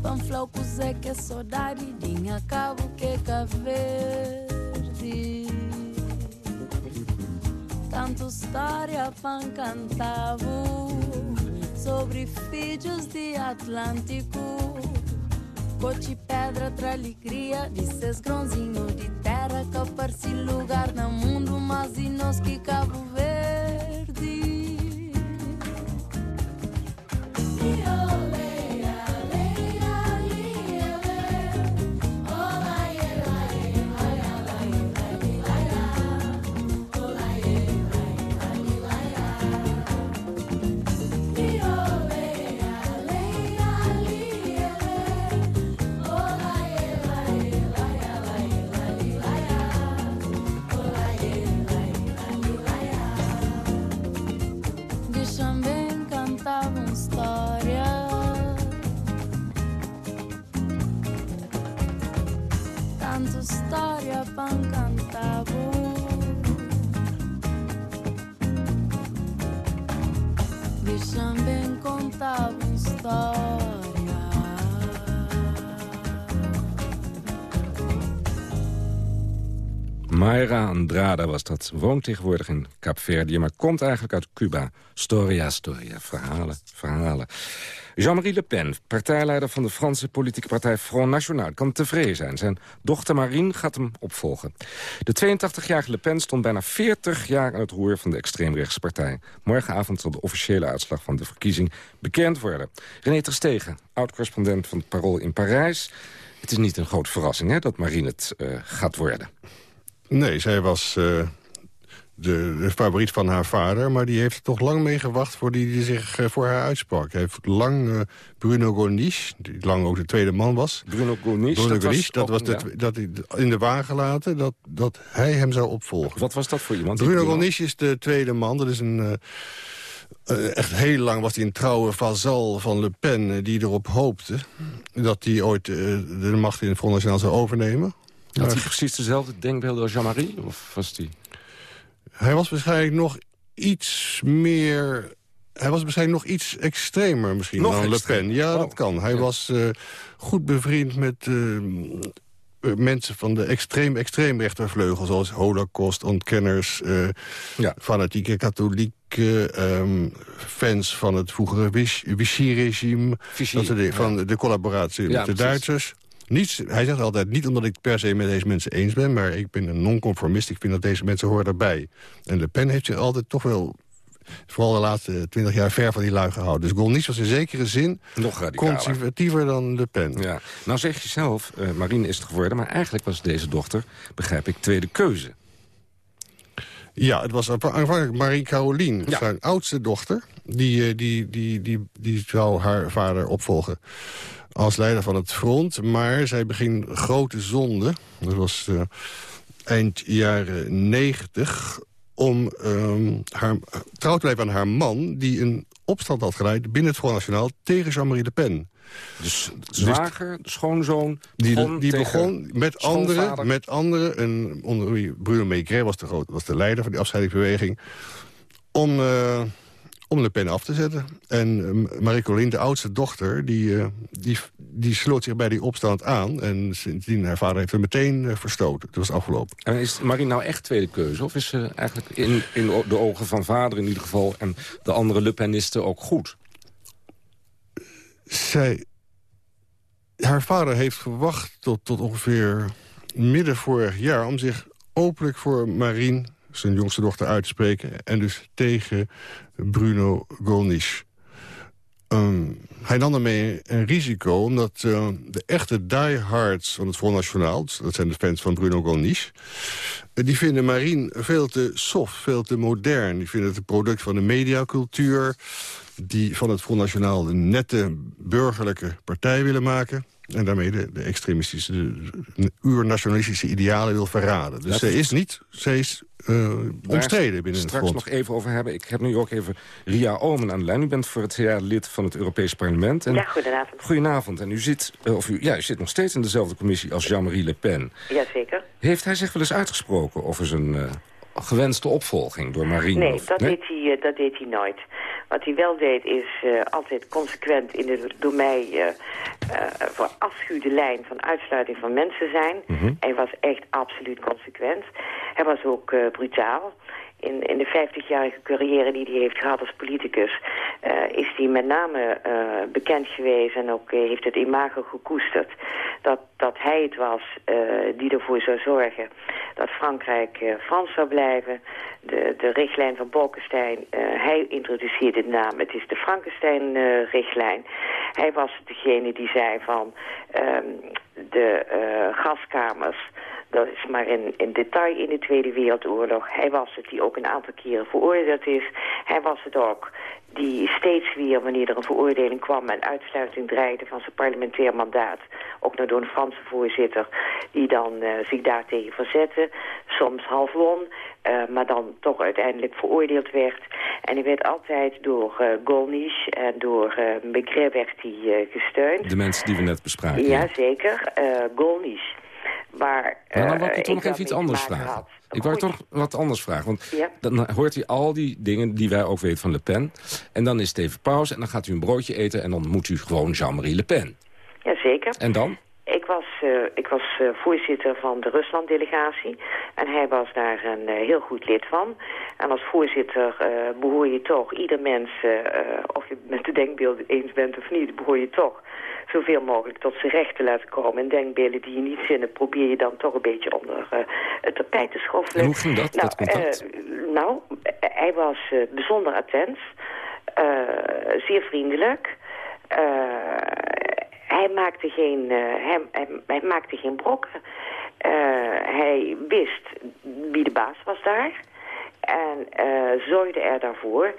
Panflaucos é que é saudade, dinha cabo que verde. Tanto história pan cantavo sobre filhos de Atlântico. Cote pedra tra alegria de seus de terra que aparece lugar no mundo, mas e nós que Cabo Mayra Andrada was dat. Woont tegenwoordig in Kaapverdië, maar komt eigenlijk uit Cuba. Storia, storia. Verhalen, verhalen. Jean-Marie Le Pen, partijleider van de Franse politieke partij Front National... kan tevreden zijn. Zijn dochter Marine gaat hem opvolgen. De 82-jarige Le Pen stond bijna 40 jaar aan het roer van de extreemrechtse partij. Morgenavond zal de officiële uitslag van de verkiezing bekend worden. René Terstegen, oud-correspondent van het Parool in Parijs... Het is niet een grote verrassing hè, dat Marine het eh, gaat worden. Nee, zij was eh, de, de favoriet van haar vader... maar die heeft er toch lang mee gewacht voordat hij zich eh, voor haar uitsprak. Hij heeft lang eh, Bruno Gournisch, die lang ook de tweede man was... Bruno Gournisch, Bruno dat was dat was de ja. dat hij in de wagen gelaten dat, dat hij hem zou opvolgen. Wat was dat voor iemand? Bruno Gournisch is de tweede man. Dat is een... echt heel lang was hij een trouwe vazal van Le Pen... die erop hoopte dat hij ooit de macht in het Front National zou overnemen. Had Maar- hij precies dezelfde denkbeelden als Jean-Marie? Of was die... Hij was waarschijnlijk nog iets meer... Hij was waarschijnlijk nog iets extremer misschien Nog dan Le? Pen. Ja, Oh, dat kan. Hij was eh, goed bevriend met eh, eh, mensen van de extreem extreemrechtervleugel... zoals holocaustontkenners, eh fanatieke katholieken... ehm, fans van het vroegere Vichy- Vichy-regime... dat van de collaboratie met de precies. Duitsers. Niets, hij zegt altijd, niet omdat ik per se met deze mensen eens ben... maar ik ben een non-conformist, ik vind dat deze mensen horen daarbij. En Le Pen heeft zich altijd toch wel, vooral de laatste twintig jaar... ver van die lui gehouden. Dus Golnisch was in zekere zin Nog conservatiever dan Le Pen. Ja. Nou zeg je zelf, eh, Marine is het geworden... maar eigenlijk was deze dochter, begrijp ik, tweede keuze. Ja, het was aanva- aanvankelijk Marie-Caroline, zijn oudste dochter. Die, eh, die, die, die, die zou haar vader opvolgen als leider van het front. Maar zij beging grote zonde. Dat was eh, eind jaren negentig. Om ehm, haar, trouw te blijven aan haar man... die een opstand had geleid binnen het Front National... tegen Jean-Marie Le Pen. Dus zwager, schoonzoon... Die, begon die begon met anderen, met anderen een, onder wie Bruno Maigret was de, groot, was de leider van die afscheidingsbeweging... om, eh, om Le Pen af te zetten. En eh, Marie-Colline, de oudste dochter, die, eh, die, die sloot zich bij die opstand aan. En sindsdien, haar vader heeft hem meteen eh, verstoten. Het was afgelopen. En is Marine nou echt tweede keuze? Of is ze eigenlijk in, in de ogen van vader in ieder geval... en de andere Le Penisten ook goed? Zij, haar vader heeft gewacht tot, tot ongeveer midden vorig jaar... om zich openlijk voor Marine, zijn jongste dochter, uit te spreken. En dus tegen Bruno Gollnisch. Ehm, hij nam daarmee een risico, omdat eh, de echte diehards van het Front National... dat zijn de fans van Bruno Gollnisch... eh, die vinden Marine veel te soft, veel te modern. Die vinden het een product van de mediacultuur... die van het Front National een nette burgerlijke partij willen maken... en daarmee de, de extremistische, de, uurnationalistische idealen wil verraden. Dus Dat zij is- is niet, zij is eh, omstreden binnen het straks front. nog even over hebben. Ik heb nu ook even Ria Omen aan de lijn. U bent voor het jaar lid van het Europees Parlement. En Ja, goedenavond. Goedenavond. En u zit, eh, of u, ja, u zit nog steeds in dezelfde commissie als Jean-Marie Le Pen. Jazeker. Heeft hij zich wel eens uitgesproken over zijn eh, gewenste opvolging door Marine? Nee, dat, Deed hij, eh, dat deed hij nooit. Wat hij wel deed is eh, altijd consequent in de door mij eh eh, voor afschuwde lijn van uitsluiting van mensen zijn. Mhm. Hij was echt absoluut consequent. Hij was ook brutaal. In, in de 50-jarige carrière die hij heeft gehad als politicus... eh, is hij met name eh, bekend geweest en ook eh, heeft het imago gekoesterd... dat, dat hij het was die ervoor zou zorgen dat Frankrijk Frans zou blijven. De, de richtlijn van Bolkestein, hij introduceerde de naam. Het is de Frankenstein-richtlijn. hij was degene die zei van ehm, de eh, gaskamers... Dat is maar in, in detail in de Tweede Wereldoorlog. Hij was het die ook een aantal keren veroordeeld is. Hij was het ook die steeds weer, wanneer er een veroordeling kwam... en uitsluiting dreigde van zijn parlementair mandaat... ook nog door een Franse voorzitter... die dan eh, zich daartegen verzette. Soms half won, eh, maar dan toch uiteindelijk veroordeeld werd. En hij werd altijd door eh Golnisch en door Maigret werd hij gesteund. De mensen die we net bespraken. Ja, zeker. Golnisch. Maar, Maar dan wil ik toch nog even iets anders vragen. had. Ik wou toch wat anders vragen. Want Ja. dan hoort hij al die dingen die wij ook weten van Le Pen. En dan is het even pauze en dan gaat u een broodje eten... en dan moet u gewoon Jean-Marie Le Pen. Jazeker. En dan? Ik was, eh, ik was eh, voorzitter van de Rusland-delegatie. En hij was daar een eh, heel goed lid van. En als voorzitter eh, behoor je toch, ieder mens, of je met de denkbeelden eens bent of niet, behoor je toch zoveel mogelijk tot zijn recht te laten komen. En denkbeelden die je niet zinnen, probeer je dan toch een beetje onder het tapijt te schoffelen. En hoe ging dat, nou, dat contact? nou, hij was bijzonder attent, zeer vriendelijk. Hij, maakte geen, eh, hij, hij, hij maakte geen brokken. Eh, hij wist wie de baas was daar. En eh, zorgde er daarvoor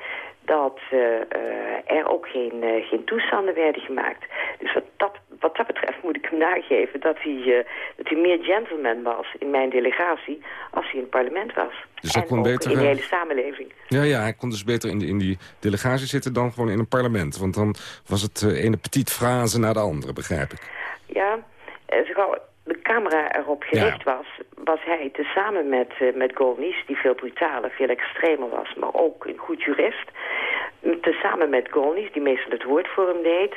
dat eh, eh, er ook geen, eh, geen toestanden werden gemaakt. Dus wat dat, wat dat betreft moet ik hem nageven dat hij, dat hij meer gentleman was in mijn delegatie als hij in het parlement was. Dus hij en kon ook beter, in de hele samenleving. Ja, ja, hij kon dus beter in, de, in die delegatie zitten dan gewoon in een parlement. Want dan was het ene petite frase na de andere, begrijp ik. Ja, zo gauw de camera erop gericht was, was hij tezamen met, eh, met Golnisch, die veel brutaler, veel extremer was, maar ook een goed jurist. Tezamen met Golnisch, die meestal het woord voor hem deed.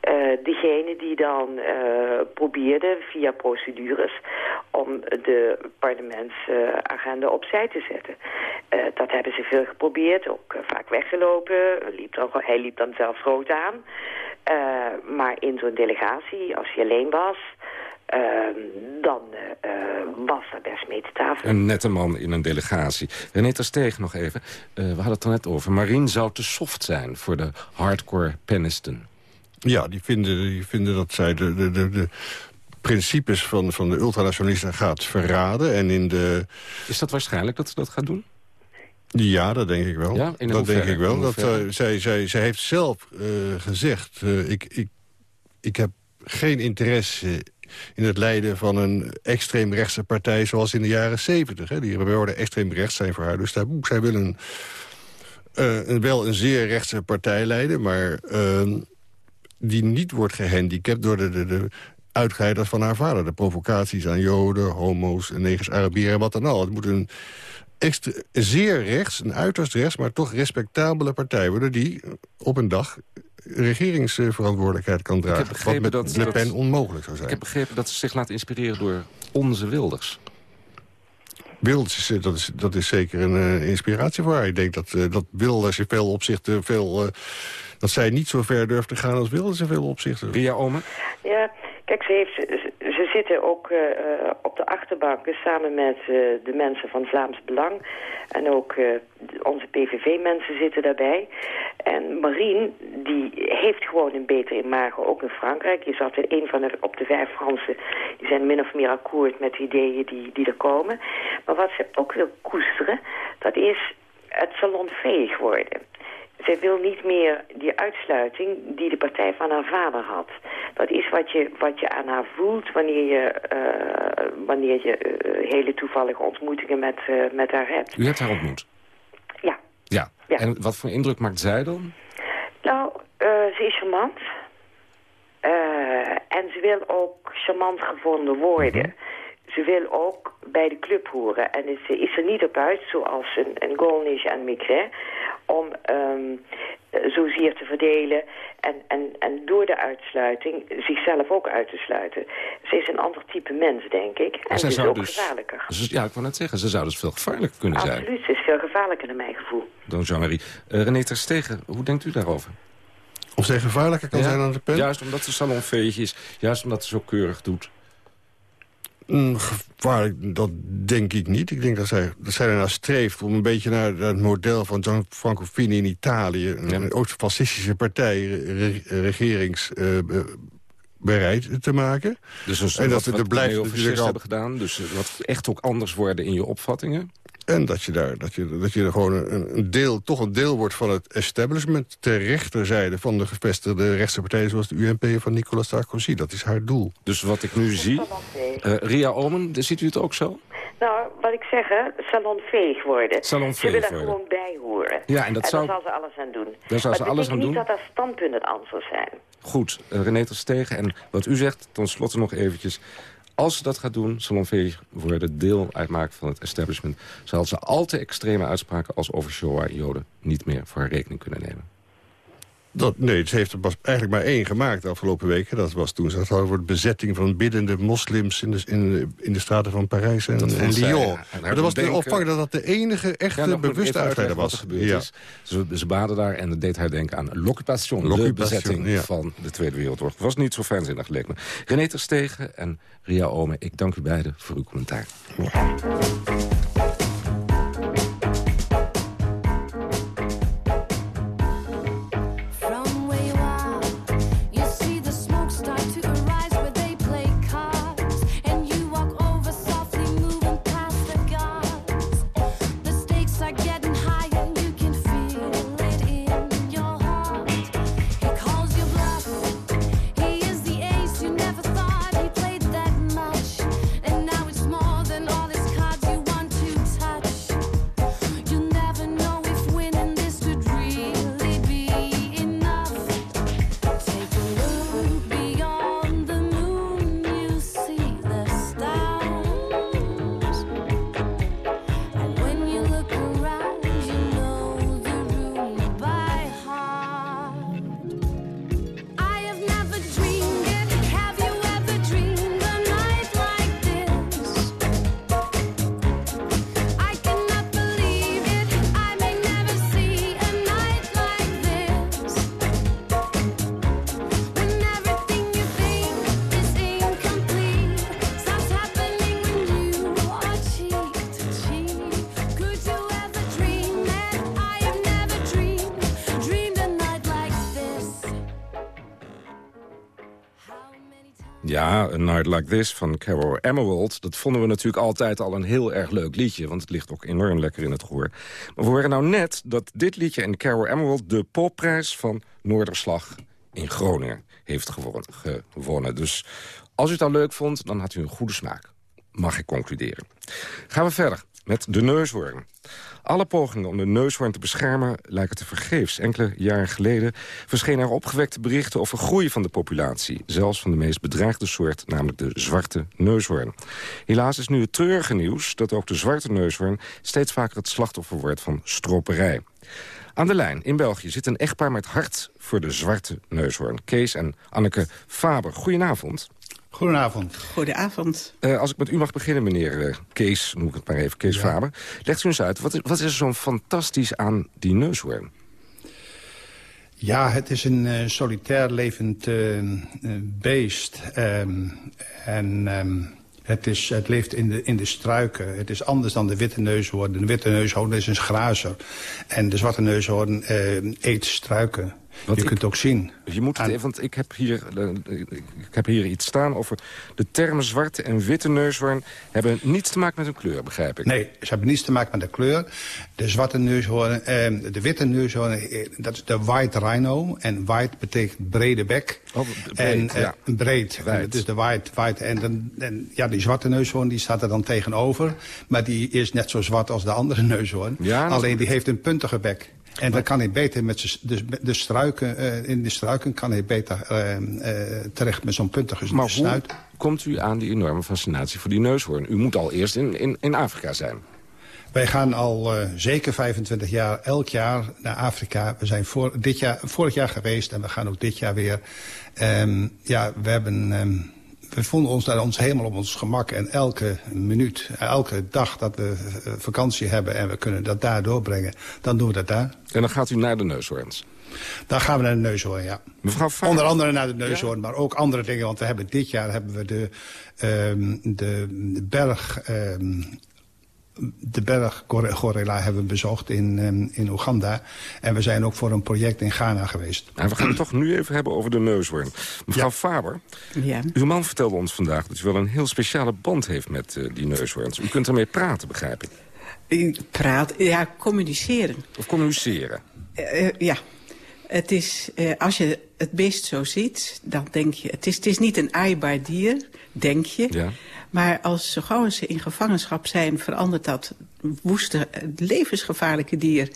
eh, degene die dan eh, probeerde via procedures om de parlementsagenda opzij te zetten. Dat hebben ze veel geprobeerd, ook vaak weggelopen. Liep dan, hij liep dan zelfs rood aan. Maar in zo'n delegatie, als hij alleen was, ehm, dan eh, eh, was daar best mee te tafel. Een nette man in een delegatie. René Tersteeg nog even. Eh, we hadden het er net over. Marien zou te soft zijn voor de hardcore Peniston. Ja, die vinden, die vinden dat zij de, de, de, de principes van, van de ultranationalisten gaat verraden. En in de... Is dat waarschijnlijk dat ze dat gaat doen? Ja, dat denk ik wel. Ja, in dat denk ik wel. Dat, zij, zij, zij heeft zelf eh, gezegd... eh, ik, ik, ik heb geen interesse in het leiden van een extreemrechtse partij... zoals in de jaren zeventig. Die worden extreemrechts zijn voor haar. Dus zij wil een, eh, wel een zeer rechtse partij leiden... maar eh, die niet wordt gehandicapt door de, de, van haar vader. De provocaties aan joden, homo's, negers, Arabieren en wat dan al. Het moet een zeer rechts, een uiterst rechts... maar toch respectabele partij worden... die op een dag regeringsverantwoordelijkheid kan dragen. Wat begrepen met dat- Le dat- Pen onmogelijk zou Ik zijn. heb begrepen dat ze zich laat inspireren door onze Wilders. Wilders, eh, dat, is, dat is zeker een eh, inspiratie voor haar. Ik denk dat, eh, dat Wilders in veel opzichten... Veel, eh, dat zij niet zo ver durft te gaan als Wilders in veel opzichten. Ria Omen? Ja, kijk, ze, heeft, ze, zitten ook eh, eh, op de achterbanken samen met eh, de mensen van Vlaams Belang. En ook onze PVV-mensen zitten daarbij. En Marien, die heeft gewoon een beter imago, ook in Frankrijk. Je zat in een van de, op de vijf Fransen, die zijn min of meer akkoord met de ideeën die, die er komen. Maar wat ze ook wil koesteren, dat is het salonveeg worden. Zij wil niet meer die uitsluiting die de partij van haar vader had. Dat is wat je, wat je aan haar voelt wanneer je, eh, wanneer je eh, hele toevallige ontmoetingen met, eh, met haar hebt. U hebt haar ontmoet? Ja. Ja. En wat voor indruk maakt zij dan? Nou, ze is charmant. En ze wil ook charmant gevonden worden. Ze wil ook bij de club horen. En ze is er niet op uit, zoals een, een Golnisch en Micret, om ehm eh, zozeer te verdelen en, en, en door de uitsluiting zichzelf ook uit te sluiten. Ze is een ander type mens, denk ik. En dus zou ook dus- gevaarlijker. Ze- Ja, ik wou net zeggen, ze zou dus veel gevaarlijker kunnen zijn. Absoluut, ze is veel gevaarlijker naar mijn gevoel. Dan Jean-Marie. Eh, René Terstegen, hoe denkt u daarover? Of zij gevaarlijker kan Ja, zijn dan de pen? Juist omdat ze salonveeg is. Juist omdat ze zo keurig doet. Gevaarlijk, dat denk ik niet. Ik denk dat zij, dat zij ernaar streeft om een beetje naar, naar het model van Gianfranco Fini in Italië... een ook fascistische partij re- regeringsbereid te maken. Dus een, en wat, dat we wat er blijft neofascisten natuurlijk al hebben gedaan. Dus eh, wat echt ook anders worden in je opvattingen. En dat je daar dat je, dat je er gewoon een, een deel, toch een deel wordt van het establishment... ter rechterzijde van de gevestigde rechtse partijen... zoals de UMP van Nicolas Sarkozy. Dat is haar doel. Dus wat ik nu zie... Eh, Ria Omen, ziet u het ook zo? Nou, wat ik zeg, hè, salonveeg worden. Salonveeg ze wil er worden. gewoon bij horen. Ja, en dat zou- daar zal ze alles aan doen. Daar zou ze maar alles aan ik doen? niet dat haar standpunt het antwoord zijn. Goed, uh, René Terstegen. En wat u zegt, ten slotte nog eventjes... Als ze dat gaat doen, salonveeg worden, deel uitmaken van het establishment... zal ze al te extreme uitspraken als over Shoah-joden... niet meer voor haar rekening kunnen nemen. Dat, nee, ze heeft er pas eigenlijk maar één gemaakt de afgelopen weken. Dat was toen ze het had over de bezetting van biddende moslims... in de, in de, in de straten van Parijs en, Dat Lyon. ja. En maar dat was de opvang dat dat de enige echte Ja, ik bewuste uitleider was. Wat er gebeurd is. Ze, ze baden daar en dat deed haar denken aan l'occupation. De bezetting van de Tweede Wereldoorlog. Het was niet zo fijnzinnig, leek me. René Terstegen en Ria Ome, ik dank u beiden voor uw commentaar. A Night Like This van Carol Emerald. Dat vonden we natuurlijk altijd al een heel erg leuk liedje... want het ligt ook enorm lekker in het gehoor. Maar we horen nou net dat dit liedje en Carol Emerald... de popprijs van Noorderslag in Groningen heeft gewo- gewonnen. Dus als u het al leuk vond, dan had u een goede smaak. Mag ik concluderen. Gaan we verder met de neushoorn. Alle pogingen om de neushoorn te beschermen lijken te vergeefs. Enkele jaren geleden verschenen er opgewekte berichten over groei van de populatie. Zelfs van de meest bedreigde soort, namelijk de zwarte neushoorn. Helaas is nu het treurige nieuws dat ook de zwarte neushoorn... steeds vaker het slachtoffer wordt van stroperij. Aan de lijn in België zit een echtpaar met hart voor de zwarte neushoorn. Kees en Anneke Faber. Goedenavond. Goedenavond. Goedenavond. Eh, als ik met u mag beginnen, meneer eh, Kees, noem ik het maar even, Kees Faber. Legt u eens uit, wat is, wat is er zo'n fantastisch aan die neushoorn? Ja, het is een eh, solitair levend beest. Ehm, en ehm, het, is, het leeft in de, in de struiken. Het is anders dan de witte neushoorn. De witte neushoorn is een grazer. En de zwarte neushoorn eet struiken. Je kunt het ook zien. Je moet het even, want ik heb, hier, eh, ik heb hier iets staan over de termen zwarte en witte neushoorn... hebben niets te maken met hun kleur, begrijp ik. Nee, ze hebben niets te maken met de kleur. De zwarte neushoorn, eh, de witte neushoorn, eh, dat is de white rhino. En white betekent brede bek. Oh, breed, en, eh, ja. breed. En Dat is de white. white. En, dan, en ja, die zwarte neushoorn die staat er dan tegenover. Maar die is net zo zwart als de andere neushoorn. Ja, Alleen die heeft een puntige bek. En dan kan hij beter met z'n- dus de struiken, eh, in de struiken kan hij beter eh, eh, terecht met zo'n puntige Maar hoe snuit. komt u aan die enorme fascinatie voor die neushoorn? U moet al eerst in, in, in Afrika zijn. Wij gaan al eh, zeker 25 jaar elk jaar naar Afrika. We zijn voor, dit jaar, vorig jaar geweest en we gaan ook dit jaar weer. Ehm, ja, we hebben... ehm, we vonden ons daar ons helemaal op ons gemak. En elke minuut, elke dag dat we eh, vakantie hebben... en we kunnen dat daar doorbrengen, dan doen we dat daar. En dan gaat u naar de neushoorns. Dan gaan we naar de neushoorn, ja. Mevrouw Vaar- Onder andere naar de neushoorn, maar ook andere dingen. Want we hebben dit jaar hebben we de, ehm, de, de berg... ehm, de berggorilla hebben we bezocht in, ehm, in Oeganda. En we zijn ook voor een project in Ghana geweest. En we gaan het toch nu even hebben over de neushoorn. Mevrouw Faber, Ja. uw man vertelde ons vandaag... dat u wel een heel speciale band heeft met eh, die neushoorns. U kunt ermee praten, begrijp ik. Praat, ja, communiceren. Of communiceren. Eh, eh, ja. Het is, eh, als je het beest zo ziet, dan denk je... Het is, het is niet een aaibaar dier, denk je. Ja. Maar als ze in gevangenschap zijn... verandert dat woeste, eh, levensgevaarlijke dier...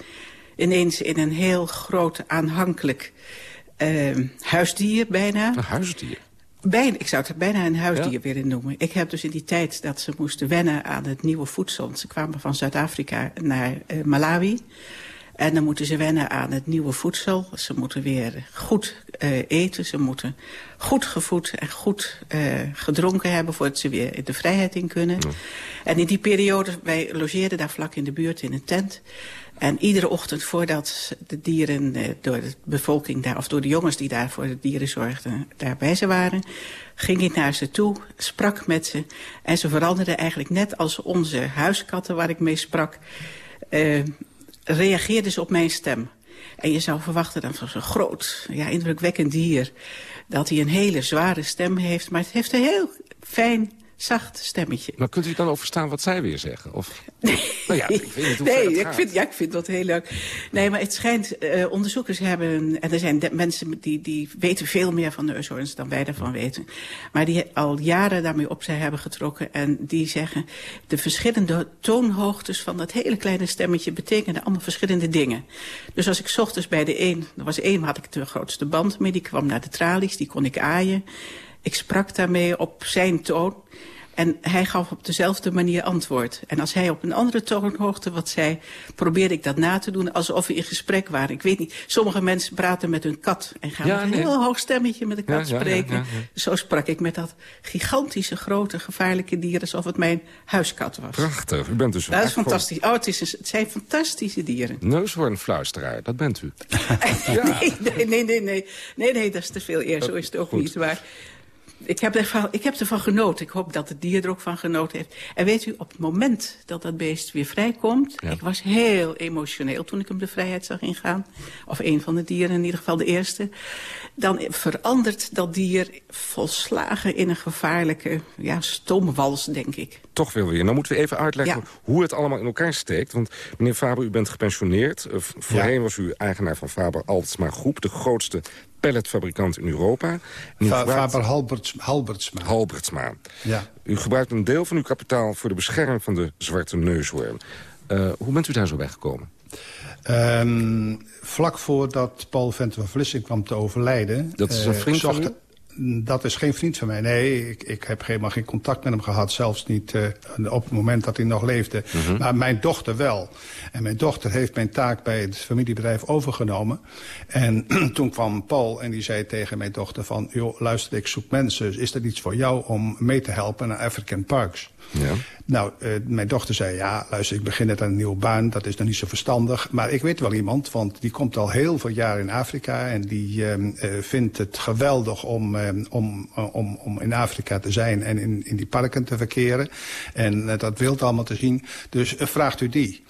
ineens in een heel groot, aanhankelijk eh, huisdier bijna. Een huisdier. Bijna, ik zou het bijna een huisdier Ja? willen noemen. Ik heb dus in die tijd dat ze moesten wennen aan het nieuwe voedsel. Ze kwamen van Zuid-Afrika naar eh, Malawi. En dan moeten ze wennen aan het nieuwe voedsel. Ze moeten weer goed eh, eten. Ze moeten goed gevoed en goed eh, gedronken hebben... voordat ze weer de vrijheid in kunnen. En in die periode, wij logeerden daar vlak in de buurt in een tent... En iedere ochtend voordat de dieren eh, door de bevolking daar... of door de jongens die daar voor de dieren zorgden, daarbij ze waren... ging ik naar ze toe, sprak met ze. En ze veranderden eigenlijk net als onze huiskatten waar ik mee sprak... reageerden ze op mijn stem. En je zou verwachten dan van zo'n groot, ja, indrukwekkend dier... dat hij een hele zware stem heeft. Maar het heeft een heel fijn, zacht stemmetje. Maar kunt u dan overstaan wat zij weer zeggen? Of, nou ja, ik weet niet hoe Nee, ik vind, ja, ik vind dat heel leuk. Nee, maar het schijnt, eh, onderzoekers hebben... en er zijn de- mensen die, die weten veel meer van neushoorns dan wij daarvan weten. Maar die al jaren daarmee op zijn hebben getrokken. En die zeggen, de verschillende toonhoogtes van dat hele kleine stemmetje... betekenen allemaal verschillende dingen. Dus als ik 's ochtends bij de een... er was één, had ik de grootste band mee. Die kwam naar de tralies, die kon ik aaien. Ik sprak daarmee op zijn toon... En hij gaf op dezelfde manier antwoord. En als hij op een andere toonhoogte wat zei... probeerde ik dat na te doen alsof we in gesprek waren. Ik weet niet, sommige mensen praten met hun kat... en gaan Ja, met een nee. heel hoog stemmetje met de kat Ja, spreken. ja. Zo sprak ik met dat gigantische, grote, gevaarlijke dier... alsof het mijn huiskat was. Prachtig, u bent dus Dat is gewoon fantastisch. Oh, het, is een- het zijn fantastische dieren. neushoornfluisteraar, dat bent u. Nee, nee, nee, nee, nee. Nee, nee, dat is te veel eer. Zo is het ook Goed. niet. Maar ik heb, ervan, ik heb ervan genoten. Ik hoop dat het dier er ook van genoten heeft. En weet u, op het moment dat dat beest weer vrijkomt... ik was heel emotioneel toen ik hem de vrijheid zag ingaan. Of een van de dieren, in ieder geval de eerste. Dan verandert dat dier volslagen in een gevaarlijke ja, stoomwals, denk ik. Toch weer weer. Nou moeten we even uitleggen Ja. hoe het allemaal in elkaar steekt. Want meneer Faber, u bent gepensioneerd. Eh, voorheen was u eigenaar van Faber Altsma Groep. De grootste pelletfabrikant in Europa. Faber Halberts, Halbertsma. Halbertsma. Ja. U gebruikt een deel van uw kapitaal voor de bescherming van de zwarte neushoorn. Eh, hoe bent u daar zo bij gekomen? Ehm, vlak voordat Paul Venter van Vlissing kwam te overlijden... Dat is een eh, vriend zocht- Dat is geen vriend van mij. Nee, ik, ik heb helemaal geen contact met hem gehad. Zelfs niet eh, op het moment dat hij nog leefde. Mhm. Maar mijn dochter wel. En mijn dochter heeft mijn taak bij het familiebedrijf overgenomen. En toen kwam Paul en die zei tegen mijn dochter van... joh, luister, ik zoek mensen. Is dat iets voor jou om mee te helpen naar African Parks? Ja. Nou, eh, mijn dochter zei, ja, luister, ik begin net aan een nieuwe baan. Dat is nog niet zo verstandig. Maar ik weet wel iemand, want die komt al heel veel jaar in Afrika... en die ehm, eh, vindt het geweldig om, ehm, om, eh, om, om in Afrika te zijn... en in, in die parken te verkeren. En dat wilt allemaal te zien. Dus vraagt u die.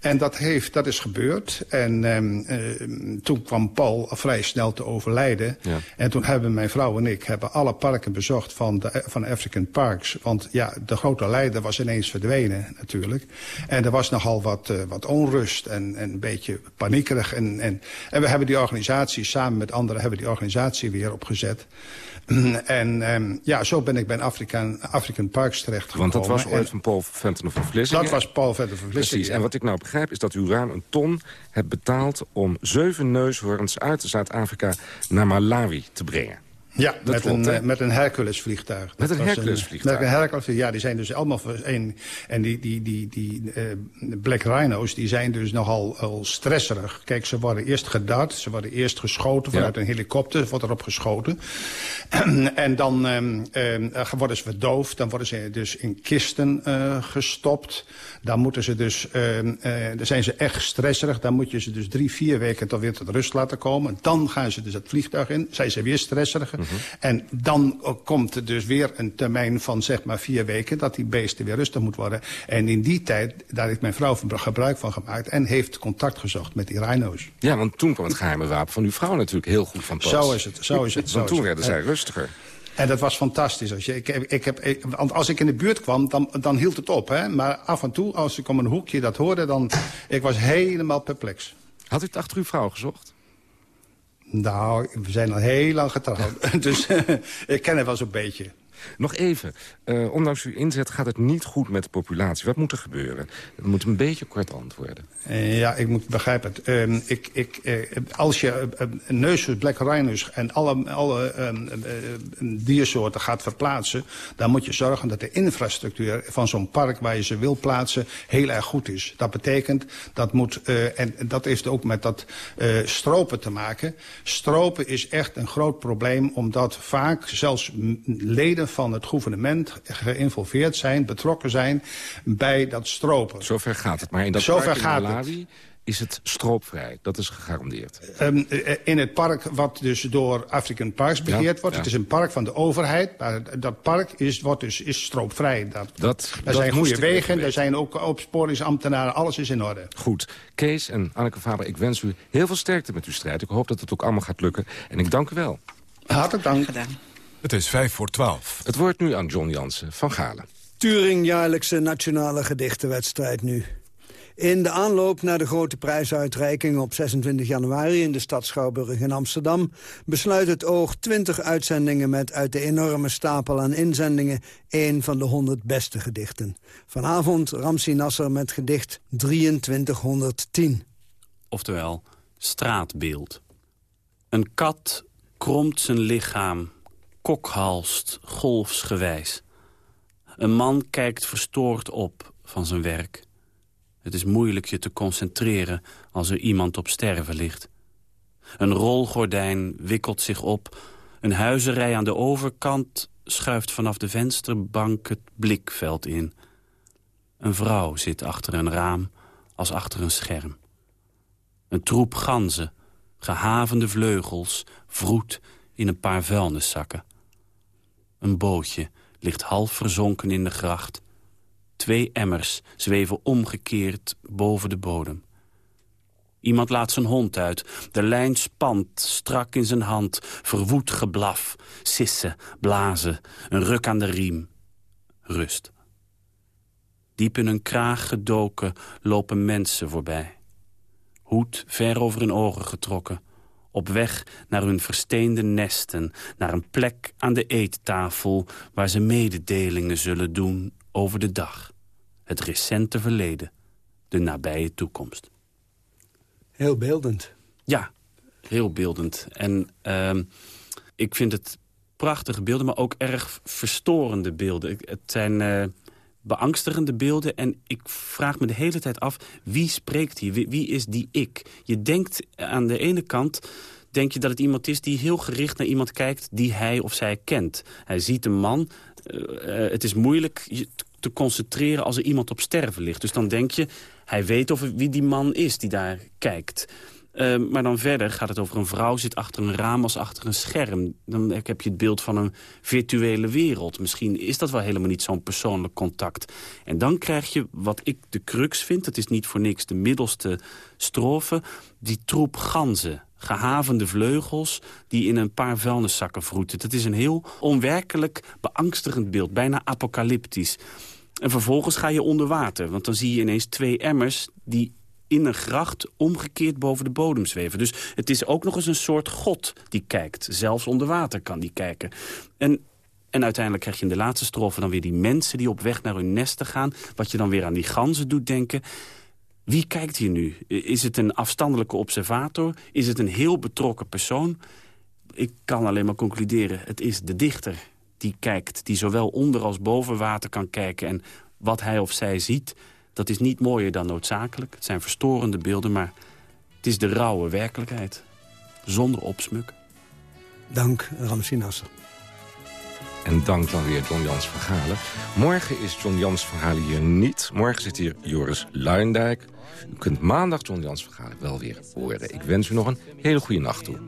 En dat, heeft, dat is gebeurd. En ehm, eh, toen kwam Paul vrij snel te overlijden. Ja. En toen hebben mijn vrouw en ik hebben alle parken bezocht van, de, van African Parks. Want ja, de grote leider was ineens verdwenen natuurlijk. En er was nogal wat, eh, wat onrust en, en een beetje paniekerig. En, en, en we hebben die organisatie, samen met anderen, hebben die organisatie weer opgezet. En ehm, ja, zo ben ik bij African, African Parks terechtgekomen. Want dat was ooit van Paul Venten van Vlissingen. Dat was Paul Venter van Vlissingen. Precies. En wat ik nou begrijp is dat u een ton hebt betaald... om zeven neushoorns uit Zuid-Afrika naar Malawi te brengen. Ja, Dat met, klopt, een, eh, met een. Met was Hercules-vliegtuig. Met een Hercules ja, die zijn dus allemaal... één. en die, die, die, die eh, Black Rhino's, die zijn dus nogal al stresserig. Kijk, ze worden eerst gedart, ze worden eerst geschoten vanuit een helikopter, wordt erop geschoten. en dan ehm, ehm, worden ze verdoofd, dan worden ze dus in kisten eh, gestopt. Dan moeten ze dus, eh, dan zijn ze echt stresserig. Dan moet je ze dus drie, vier weken tot weer tot rust laten komen. Dan gaan ze dus het vliegtuig in, zijn ze weer stresseriger. En dan eh, komt er dus weer een termijn van zeg maar vier weken... dat die beesten weer rustig moet worden. En in die tijd, daar heeft mijn vrouw gebruik van gemaakt... en heeft contact gezocht met die rhino's. Ja, want toen kwam het geheime wapen van uw vrouw natuurlijk heel goed van pas. Zo is het, zo is het. Zo Want toen werden zij rustiger. En dat was fantastisch. Als je, ik, ik heb, ik- want als ik in de buurt kwam, dan, dan hield het op. Hè? Maar af en toe, als ik om een hoekje dat hoorde... dan ik was helemaal perplex. Had u het achter uw vrouw gezocht? Nou, we zijn al heel lang getrouwd. dus ik ken het wel zo'n beetje. Nog even, eh, ondanks uw inzet gaat het niet goed met de populatie. Wat moet er gebeuren? Het moet een beetje kort antwoorden. Eh, ja, ik moet begrijpen. Ehm, ik, ik, eh, als je uh, neushoorns, black rhinos en alle, alle ehm, eh, diersoorten gaat verplaatsen... dan moet je zorgen dat de infrastructuur van zo'n park waar je ze wil plaatsen... heel erg goed is. Dat betekent, dat moet, eh, en dat heeft ook met dat eh, stropen te maken. Stropen is echt een groot probleem... omdat vaak zelfs leden van het gouvernement geïnvolveerd zijn... betrokken zijn bij dat stropen. Zover gaat het. Maar in dat Zover park in gaat het. Malawi is het stroopvrij. Dat is gegarandeerd. Ehm, eh, in het park wat dus door African Parks beheerd wordt. ja. Het is een park van de overheid. Maar dat park is, wordt dus, is stroopvrij. Dat, Dat, er dat zijn goede wegen, er zijn ook opsporingsambtenaren. Alles is in orde. Goed. Kees en Anneke Faber, ik wens u heel veel sterkte met uw strijd. Ik hoop dat het ook allemaal gaat lukken. En ik dank u wel. Hartelijk dank. Het is vijf voor twaalf. Het woord nu aan John Jansen van Galen. Turing jaarlijkse nationale gedichtenwedstrijd nu. In de aanloop naar de grote prijsuitreiking op 26 januari... in de stad Schouwburg in Amsterdam... besluit het oog 20 uitzendingen met uit de enorme stapel aan inzendingen... één van de 100 beste gedichten. Vanavond Ramsi Nasser met gedicht 2310. oftewel straatbeeld. Een kat kromt zijn lichaam, kokhalst, golfsgewijs. Een man kijkt verstoord op van zijn werk. Het is moeilijk je te concentreren als er iemand op sterven ligt. Een rolgordijn wikkelt zich op. Een huizenrij aan de overkant schuift vanaf de vensterbank het blikveld in. Een vrouw zit achter een raam als achter een scherm. Een troep ganzen, gehavende vleugels, vroet in een paar vuilniszakken. Een bootje ligt half verzonken in de gracht. Twee emmers zweven omgekeerd boven de bodem. Iemand laat zijn hond uit. De lijn spant, strak in zijn hand. Verwoed geblaf, sissen, blazen, een ruk aan de riem. Rust. Diep in hun kraag gedoken lopen mensen voorbij. Hoed ver over hun ogen getrokken. Op weg naar hun versteende nesten. Naar een plek aan de eettafel waar ze mededelingen zullen doen over de dag. Het recente verleden. De nabije toekomst. Heel beeldend. Ja, heel beeldend. En ehm, ik vind het prachtige beelden, maar ook erg verstorende beelden. Het zijn eh, beangstigende beelden en ik vraag me de hele tijd af... wie spreekt hier? Wie, is die ik? Je denkt aan de ene kant... denk je dat het iemand is die heel gericht naar iemand kijkt... die hij of zij kent. Hij ziet een man. eh, eh, het is moeilijk te concentreren als er iemand op sterven ligt. Dus dan denk je, hij weet over wie die man is die daar kijkt... Uh, maar dan verder gaat het over een vrouw zit achter een raam als achter een scherm. Dan heb je het beeld van een virtuele wereld. Misschien is dat wel helemaal niet zo'n persoonlijk contact. En dan krijg je wat ik de crux vind, het is niet voor niks de middelste strofe... die troep ganzen, gehavende vleugels die in een paar vuilniszakken vroeten. Dat is een heel onwerkelijk beangstigend beeld, bijna apocalyptisch. En vervolgens ga je onder water, want dan zie je ineens twee emmers... die in een gracht omgekeerd boven de bodem zweven. Dus het is ook nog eens een soort god die kijkt. Zelfs onder water kan die kijken. En, en uiteindelijk krijg je in de laatste strofe dan weer die mensen... die op weg naar hun nesten gaan. Wat je dan weer aan die ganzen doet denken... Wie kijkt hier nu? Is het een afstandelijke observator? Is het een heel betrokken persoon? Ik kan alleen maar concluderen, het is de dichter die kijkt... die zowel onder als boven water kan kijken. En wat hij of zij ziet, dat is niet mooier dan noodzakelijk. Het zijn verstorende beelden, maar het is de rauwe werkelijkheid. Zonder opsmuk. Dank, Ramsi Nasser. En dank dan weer John Jans van Galen. Morgen is John Jans van Galen hier niet. Morgen zit hier Joris Luindijk. U kunt maandag John Jans van Galen wel weer horen. Ik wens u nog een hele goede nacht toe.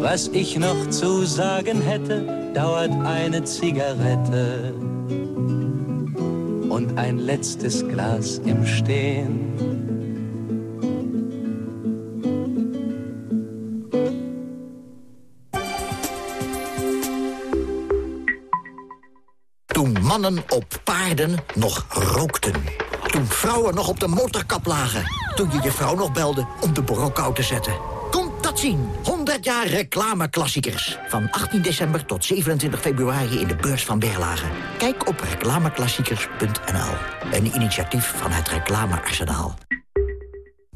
Was ich noch zu sagen hätte, dauert eine Zigarette und ein letztes Glas im Stehen. Toen mannen op paarden nog rookten. Toen vrouwen nog op de motorkap lagen. Toen je je vrouw nog belde om de borrel koud te zetten. Komt dat zien. 100 jaar reclameklassiekers. Van 18 december tot 27 februari in de beurs van Berlage. Kijk op reclameklassiekers.nl. Een initiatief van het reclamearsenaal.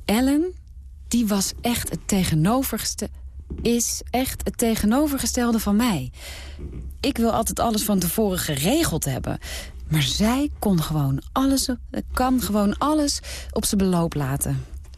Ellen, die was echt het tegenovergestelde... is echt het tegenovergestelde van mij. Ik wil altijd alles van tevoren geregeld hebben. Maar zij kon gewoon alles, kan gewoon alles op zijn beloop laten.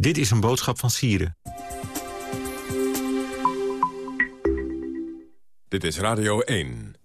Dit is een boodschap van Sieren. Dit is Radio 1.